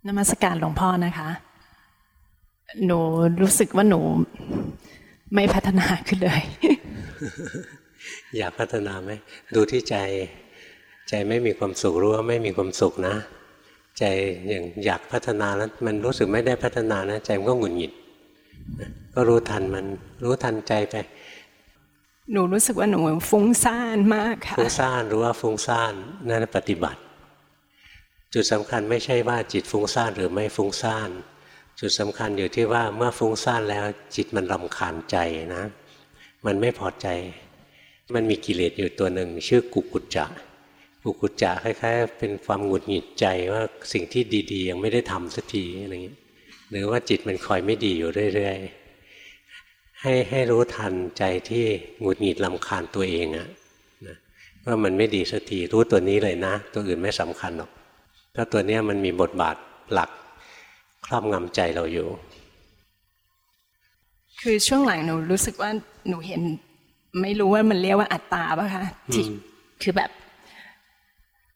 J: นมัสการหลวงพ่อนะคะ หนูรู้สึกว่าหนูไม่พัฒนาขึ้นเลย
A: อยากพัฒนาไหมดูที่ใจใจไม่มีความสุขรู้ว่าไม่มีความสุขนะ ใจอย่างอยากพัฒนาแล้วมันรู้สึกไม่ได้พัฒนานะใจมันก็หงุดหงิดนะก็รู้ทันมันรู้ทันใจไป
J: หนูรู้สึกว่าหนูฟุ้งซ่านมากค่ะ
A: ฟุ้งซ่านรู้ว่าฟุ้งซ่านนั่นปฏิบัติ จุดสำคัญไม่ใช่ว่าจิตฟุ้งซ่านหรือไม่ฟุ้งซ่าน จุดสำคัญอยู่ที่ว่าเมื่อฟุ้งซ่านแล้วจิตมันรำคาญใจนะ มันไม่พอใจ มันมีกิเลสอยู่ตัวหนึ่ง ชื่อกุกุจจะกุกุจจะคล้ายๆ เป็นความหงุดหงิดใจว่าสิ่งที่ดีๆ ยังไม่ได้ทำสักทีอะไรอย่างนี้หรือว่าจิตมันคอยไม่ดีอยู่เรื่อยๆให้ให้รู้ทันใจที่หงุดหงิดลำคาญตัวเองอะนะว่ามันไม่ดีสักทีรู้ตัวนี้เลยนะ ตัวอื่นไม่สำคัญหรอกเพราตัวเนี้ยมันมีบทบาทหลักครอบงำใจเราอยู่
J: คือช่วงหลังหนูรู้สึกว่าหนูเห็น ไม่รู้ว่ามันเรียกว่าอัตตาป่ะคะที่
A: อืม
J: คือแบบ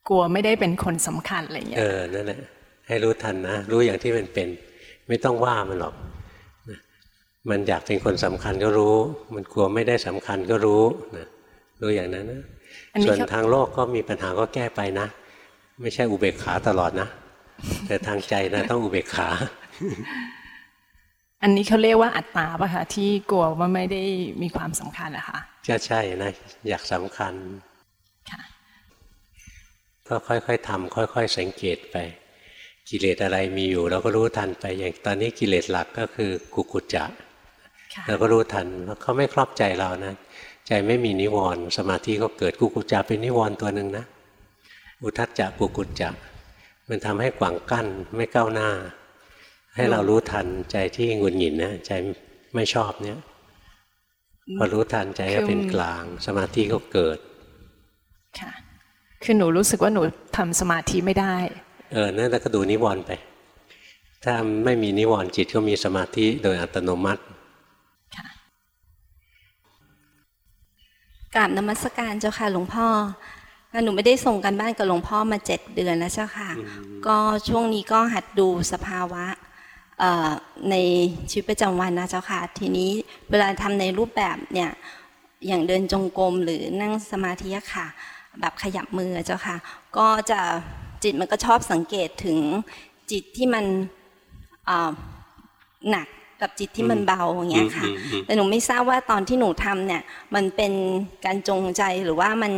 J: กลัวไม่ได้เป็นคนสำคัญอะไรเงี้
A: เอยอนั่นแหละให้รู้ทันนะ รู้อย่างที่มันเป็น ไม่ต้องว่ามันหรอกนะมันอยากเป็นคนสำคัญก็รู้ มันกลัวไม่ได้สำคัญก็รู้นะรู้อย่างนั้นนะ
J: อันนี้
A: ส่วน
J: เขา
A: ทางโลกก็มีปัญหาก็แก้ไปนะ ไม่ใช่อุเบกขาตลอดนะ แต่ทางใจนะต้องอุเบกขา
J: อันนี้เขาเรียกว่าอัตตาป่ะคะที่กลัวว่าไม่ได้มีความสำคัญอะค่ะ
A: จะใช่นะอยากสำคัญ
J: ค่ะ
A: ก็ค่อยๆทำค่อย ๆ สังเกตไป กิเลสอะไรมีอยู่ เราก็รู้ทันไป อย่างตอนนี้กิเลสหลักก็คือกุกุจจะ
J: ค่ะ
A: เราก็รู้ทันว่าเขาไม่ครอบใจเรานะใจไม่มีนิวรณ์สมาธิก็เกิดกุกุจจะเป็นนิวรณ์ตัวหนึ่งนะ อุทัจจะกุกุจจะมันทำให้ขวางกั้นไม่ก้าวหน้า ให้เรารู้ทันใจที่หงุดหงิดนะใจไม่ชอบเนี่ยพอรู้ทันใจก็เป็นกลาง สมาธิก็เกิด
J: ค่ะ คือหนูรู้สึกว่าหนูทำสมาธิไม่ได้
A: เออนั่นแล้วก็ดูนิวรณ์ไป ถ้าไม่มีนิวรณ์จิตก็มีสมาธิโดยอัตโนมัติ
K: กราบนมัสการเจ้าค่ะ หลวงพ่อหนูไม่ได้ส่งกันบ้านกับหลวงพ่อมาเจ็ดเดือนแล้วเจ้าค่ะ ก็ช่วงนี้ก็หัดดูสภาวะเอ่อ ในชีวิตประจำวันนะเจ้าค่ะ ทีนี้เวลาทำในรูปแบบเนี่ยอย่างเดินจงกรมหรือนั่งสมาธิอะค่ะ แบบขยับมือเจ้าค่ะ ก็จะจิตมันก็ชอบสังเกตถึงจิตที่มันอ่าหนักกับจิตที่มันเบาอย่างเงี้ยค่ะ
A: อืมอืมอืม
K: แต่หนูไม่ทราบว่าตอนที่หนูทำเนี่ย มันเป็นการจงใจหรือว่ามัน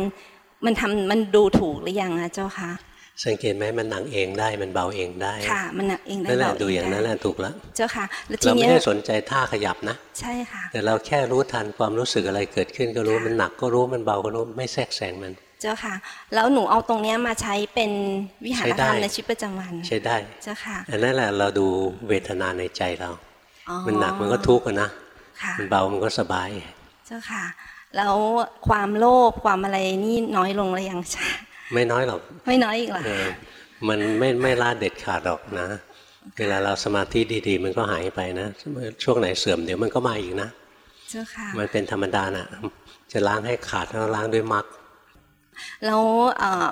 K: มันทำมันดูถูกหรือยังอะเจ้าคะ
A: สังเกตไหมมันหนักเองได้มันเบาเองได้
K: ค่ะ มันหนักเองได้
A: นั่นแหละ
K: เบา
A: ดูอย่างนั้นแห
K: ได้
A: ละถูกแล้ว
K: เจ้าค่ะแล้วที
A: เราไม่
K: เนี้ย
A: ได้สนใจท่าขยับนะ
K: ใช่ค่ะ
A: แต่เราแค่รู้ทันความรู้สึกอะไรเกิดขึ้นก็รู้มันหนักก็รู้มันเบาก็รู้ไม่แทรกแซงมัน
K: เจ้าค่ะ แล้วหนูเอาตรงเนี้ยมาใช้เป็นวิหาร
A: ใช้ได้
K: ธรรมในชีวิตประจำวัน
A: ใช้ได้
K: เจ้าค่ะ
A: อันนั้นแหละเราดูเวทนาในใจเรา
K: อ๋อ
A: มันหนักมันก็ทุกข์อะนะ
K: ค่ะ
A: มันเบามันก็สบาย
K: เจ้าค่ะ แล้วความโลภความอะไรนี่น้อยลงหรือยังใช่
A: ไม่น้อยหรอก
K: ไม่น้อยอีกเหรอ
A: เออมันไม่ไม่ละเด็ดขาดหรอกนะ เวลาเราสมาธิดีๆ มันก็หายไปนะ ช่วงไหนเสื่อมเดี๋ยวมันก็มาอีกนะ
K: เจ้าค่ะ
A: มันเป็นธรรมดาน่ะ จะล้างให้ขาดก็ล้างด้วยมรรค
K: แล้วเอ่อ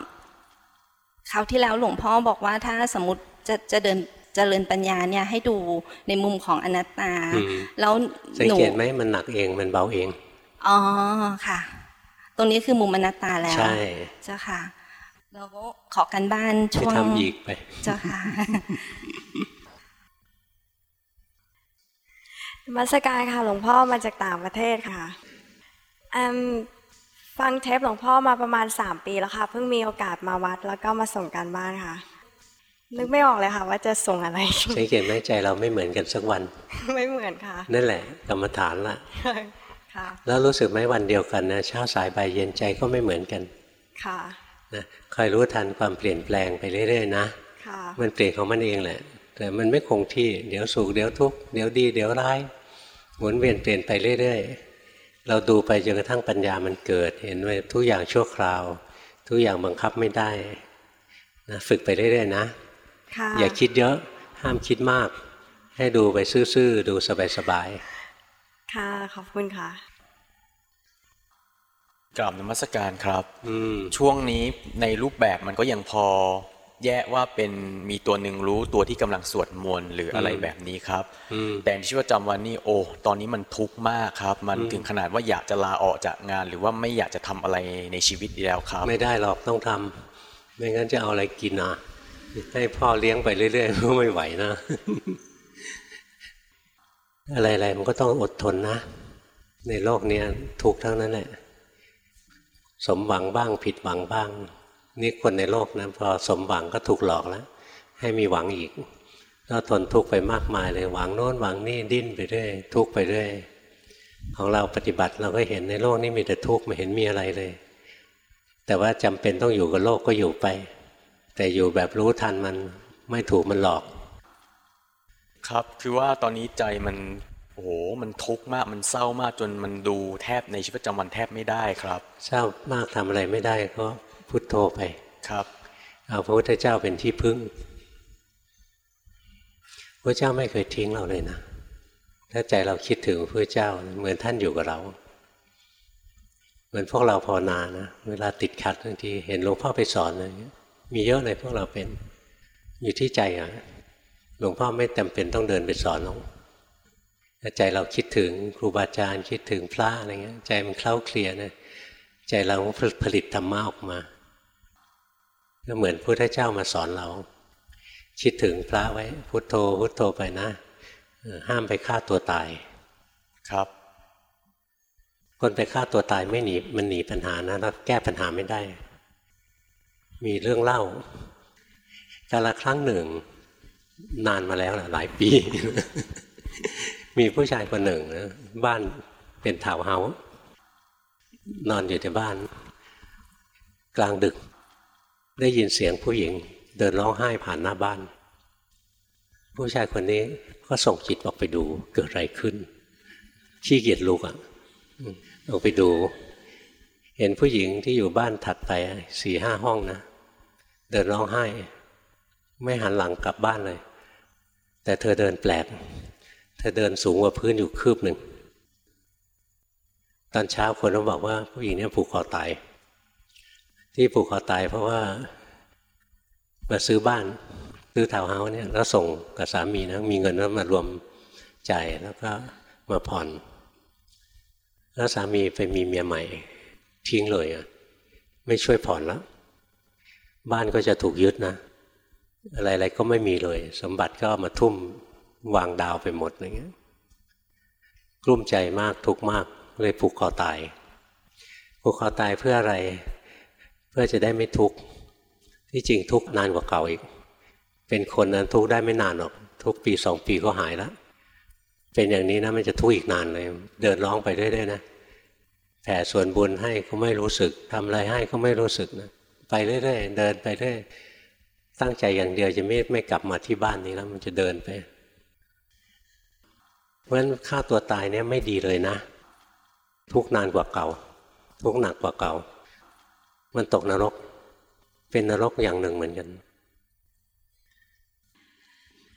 K: คราวที่แล้วหลวงพ่อบอกว่าถ้าสมมติจะจะเดินเจริญปัญญาเนี่ยให้ดูในมุมของอนัตตา
A: อืม
K: แล้ว
A: สัง
K: หนู
A: เกตไหมมันหนักเองมันเบาเอง
K: อ๋อค่ะ ตรงนี้คือมุมอนัตตาแล้ว
A: ใช่
K: เจ้าค่ะ แล้วก็ขอกันบ้าน
A: ไป
K: ช่วง
A: ทำอีกไป
K: เจ้าค่ะ
L: นมัสการค่ะ หลวงพ่อมาจากต่างประเทศค่ะอืมฟังเทปหลวงพ่อมาประมาณสามปีแล้วค่ะเพิ่งมีโอกาสมาวัดแล้วก็มาส่งการบ้านค่ะ นึกไม่ออกเลยค่ะ ว่าจะส่งอะไร
A: สังเกตไหมใจเราไม่เหมือนกันสักวัน
L: ไม่เหมือนค่ะ
A: นั่นแหละ กรรมฐานละ
L: ค่ะ
A: แล้วรู้สึกไหมวันเดียวกันนะเช้าสายบ่ายเย็นใจก็ไม่เหมือนกัน
L: ค่ะ
A: นะคอยรู้ทันความเปลี่ยนแปลงไปเรื่อยๆนะ
L: ค่ะ
A: มันเปลี่ยนของมันเองแหละ แต่มันไม่คงที่เดี๋ยวสุขเดี๋ยวทุกข์เดี๋ยวดีเดี๋ยวร้ายหมุนเวียนเปลี่ยนไปเรื่อยๆ เราดูไปจนกระทั่งปัญญามันเกิด เห็นว่าทุกอย่างชั่วคราว ทุกอย่างบังคับไม่ได้นะฝึกไปเรื่อยๆนะ
L: ค่ะ
A: อย่าคิดเยอะห้ามคิดมาก ให้ดูไปซื่อๆ ดูสบาย
L: ค่ะ ขอบคุณค่ะ
M: กราบนมัสการครับ
A: ๆอืม
M: ช่วงนี้ในรูปแบบมันก็ยังพอแยกว่าเป็นมีตัวหนึ่งรู้ตัวที่กำลังสวดมนต์หรืออะไร
A: อืม
M: แบบนี้ครับ
A: อืม
M: แต่ในชีวิตประจำวันนี่โอ้ตอนนี้มันทุกข์มากครับ มัน
A: อืม
M: ถึงขนาดว่าอยากจะลาออกจากงาน หรือว่าไม่อยากจะทำอะไรในชีวิตอีกแล้วครับ
A: ไม่ได้หรอกต้องทำไม่งั้นจะเอาอะไรกินอะให้พ่อเลี้ยงไปเรื่อยๆก็ไม่ไหวนะ อะไรๆมันก็ต้องอดทนนะ ในโลกเนี้ยทุกข์ทั้งนั้นแหละ สมหวังบ้าง ผิดหวังบ้าง นี่คนในโลกนะพอสมหวังก็ถูกหลอกแล้ว ให้มีหวังอีกก็ทนทุกข์ไปมากมายเลยหวังโน้นหวังนี่ดิ้นไปเรื่อยทุกข์ไปเรื่อยของเราปฏิบัติเราก็เห็นในโลกนี้มีแต่ทุกข์ไม่เห็นมีอะไรเลย แต่ว่าจำเป็นต้องอยู่กับโลกก็อยู่ไป แต่อยู่แบบรู้ทันมันไม่ถูกมันหลอก
M: ครับคือว่าตอนนี้ใจมัน โอ้โหมันทุกข์มากมันเศร้ามากจนมันดูแทบในชีวิตประจำวันแทบไม่ได้ครับ
A: เศร้ามากทำอะไรไม่ได้ก็พุโทโธไป
M: ครับ
A: เอาพระพุทธเจ้าเป็นที่พึ่งพระเจ้าไม่เคยทิ้งเราเลยนะถ้าใจเราคิดถึงพระเจ้าเหมือนท่านอยู่กับเรา เหมือนพวกเราภาวนานะเวลาติดขัดบางทีเห็นหลวงพ่อไปสอนอะไรอย่างเงี้ยมีเยอะเลยพวกเราเป็นอยู่ที่ใจอะหลวงพ่อไม่จำเป็นต้องเดินไปสอนหรอกแต่ ใจเราคิดถึงครูบาอาจารย์คิดถึงพระอะไรเงี้ย ใจมันเคล้าเคลียนะใจเราผลิตธรรมะออกมา ก็เหมือนพุทธเจ้ามาสอนเรา คิดถึงพระไว้ พุทโธพุทโธไปนะเออห้ามไปฆ่าตัวตาย
M: ครับ
A: คนไปฆ่าตัวตายไม่หนีมันหนีปัญหานะแล้วแก้ปัญหาไม่ได้ มีเรื่องเล่ากาลครั้งหนึ่ง นานมาแล้วนะหลายปี มีผู้ชายคนหนึ่งนะบ้านเป็นถาวเฮา์นอนอยู่ในบ้าน กลางดึก ได้ยินเสียงผู้หญิง เดินร้องไห้ผ่านหน้าบ้าน ผู้ชายคนนี้ก็ส่งจิตออกไปดูเกิดอะไรขึ้นขี้เกียจลุกอะออกไปดู เห็นผู้หญิงที่อยู่บ้านถัดไปสี่ห้าห้องนะ เดินร้องไห้ ไม่หันหลังกลับบ้านเลย แต่เธอเดินแปลก ธอเดินสูงกว่าพื้นอยู่คืบหนึ่ง ตอนเช้าคนก็บอกว่าผู้หญิงเนี้ผูกคอตาย ที่ผูกคอตายเพราะว่ามาซื้อบ้านซื้อทาวน์เฮาส์เนี่ยแล้วส่งกับสามีนะมีเงินแล้วมารวมจ่ายแล้วก็มาผ่อน แล้วสามีไปมีเมียใหม่ ทิ้งเลยอะไม่ช่วยผ่อนแล้ว บ้านก็จะถูกยึดนะ อะไรๆก็ไม่มีเลย สมบัติก็ามาทุ่ม วางดาวไปหมดอย่างเงี้ยกลุ้มใจมากทุกข์มากเลยผูกคอตายผูกคอตายเพื่ออะไร เพื่อจะได้ไม่ทุกข์ที่จริงทุกข์นานกว่าเก่าอีก เป็นคนนั้นทุกข์ได้ไม่นานหรอก ทุกปีสองปีก็หายแล้วเป็นอย่างนี้นะมันจะทุกข์อีกนานเลย เดินร้องไปเรื่อยๆนะแผ่ส่วนบุญให้ก็ไม่รู้สึกทำอะไรให้ก็ไม่รู้สึกนะไปเรื่อยๆเดินไปเรื่อยตั้งใจอย่างเดียวจะไม่ไม่กลับมาที่บ้านนี้แล้ว มันจะเดินไป เพราะฉะนั้นฆ่าตัวตายเนี่ยไม่ดีเลยนะ ทุกข์นานกว่าเก่า ทุกข์หนักกว่าเก่า มันตกนรก เป็นนรกอย่างหนึ่งเหมือนกัน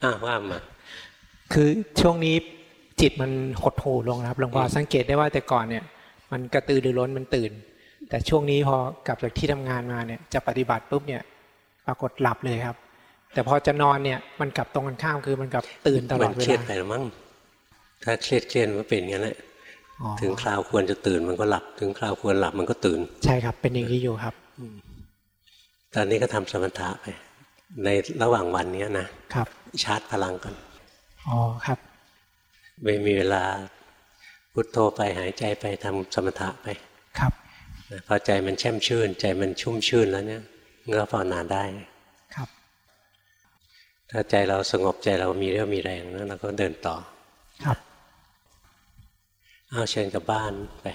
A: อ้าว่ามา
N: คือช่วงนี้จิตมันหดหู่ลงนะครับหลวงพ่อสังเกตได้ว่าแต่ก่อนเนี่ย มันกระตือรือร้นมันตื่น แต่ช่วงนี้พอกลับจากที่ทำงานมาเนี่ยจะปฏิบัติปุ๊บเนี่ย ปรากฏหลับเลยครับ แต่พอจะนอนเนี่ยมันกลับตรงกันข้ามคือมันกลับตื่นตลอ
A: มั
N: ด
A: น
N: เว
A: เครียด
N: ลา
A: ไปหรือมั้ง ถ้าเครียดเครียดมันก็เป็นอย่างนั้นแหละ
N: อ๋อ
A: ถึงคราวควรจะตื่นมันก็หลับ ถึงคราวควรหลับมันก็ตื่น
N: ใช่ครับ เป็นอย่างนี้อยู่ครับ
A: ตอนนี้ก็ทำสมถะไป ในระหว่างวันเนี้ยนะครับ ชาร์จพลังก่อน
N: อ๋อครับ
A: ไม่มีเวลาพุทโธไปหายใจไปทำสมถะไป
N: ครับ
A: นะพอใจมันแช่มชื่น ใจมันชุ่มชื่นแล้วเนี่ยเงื้อภาวนาได้
N: ครับ
A: ถ้าใจเราสงบใจเรามีเรี่ยวมีแรงนะเราก็เดินต่อ
N: ครับ
A: เอาเชิญกลับบ้านไป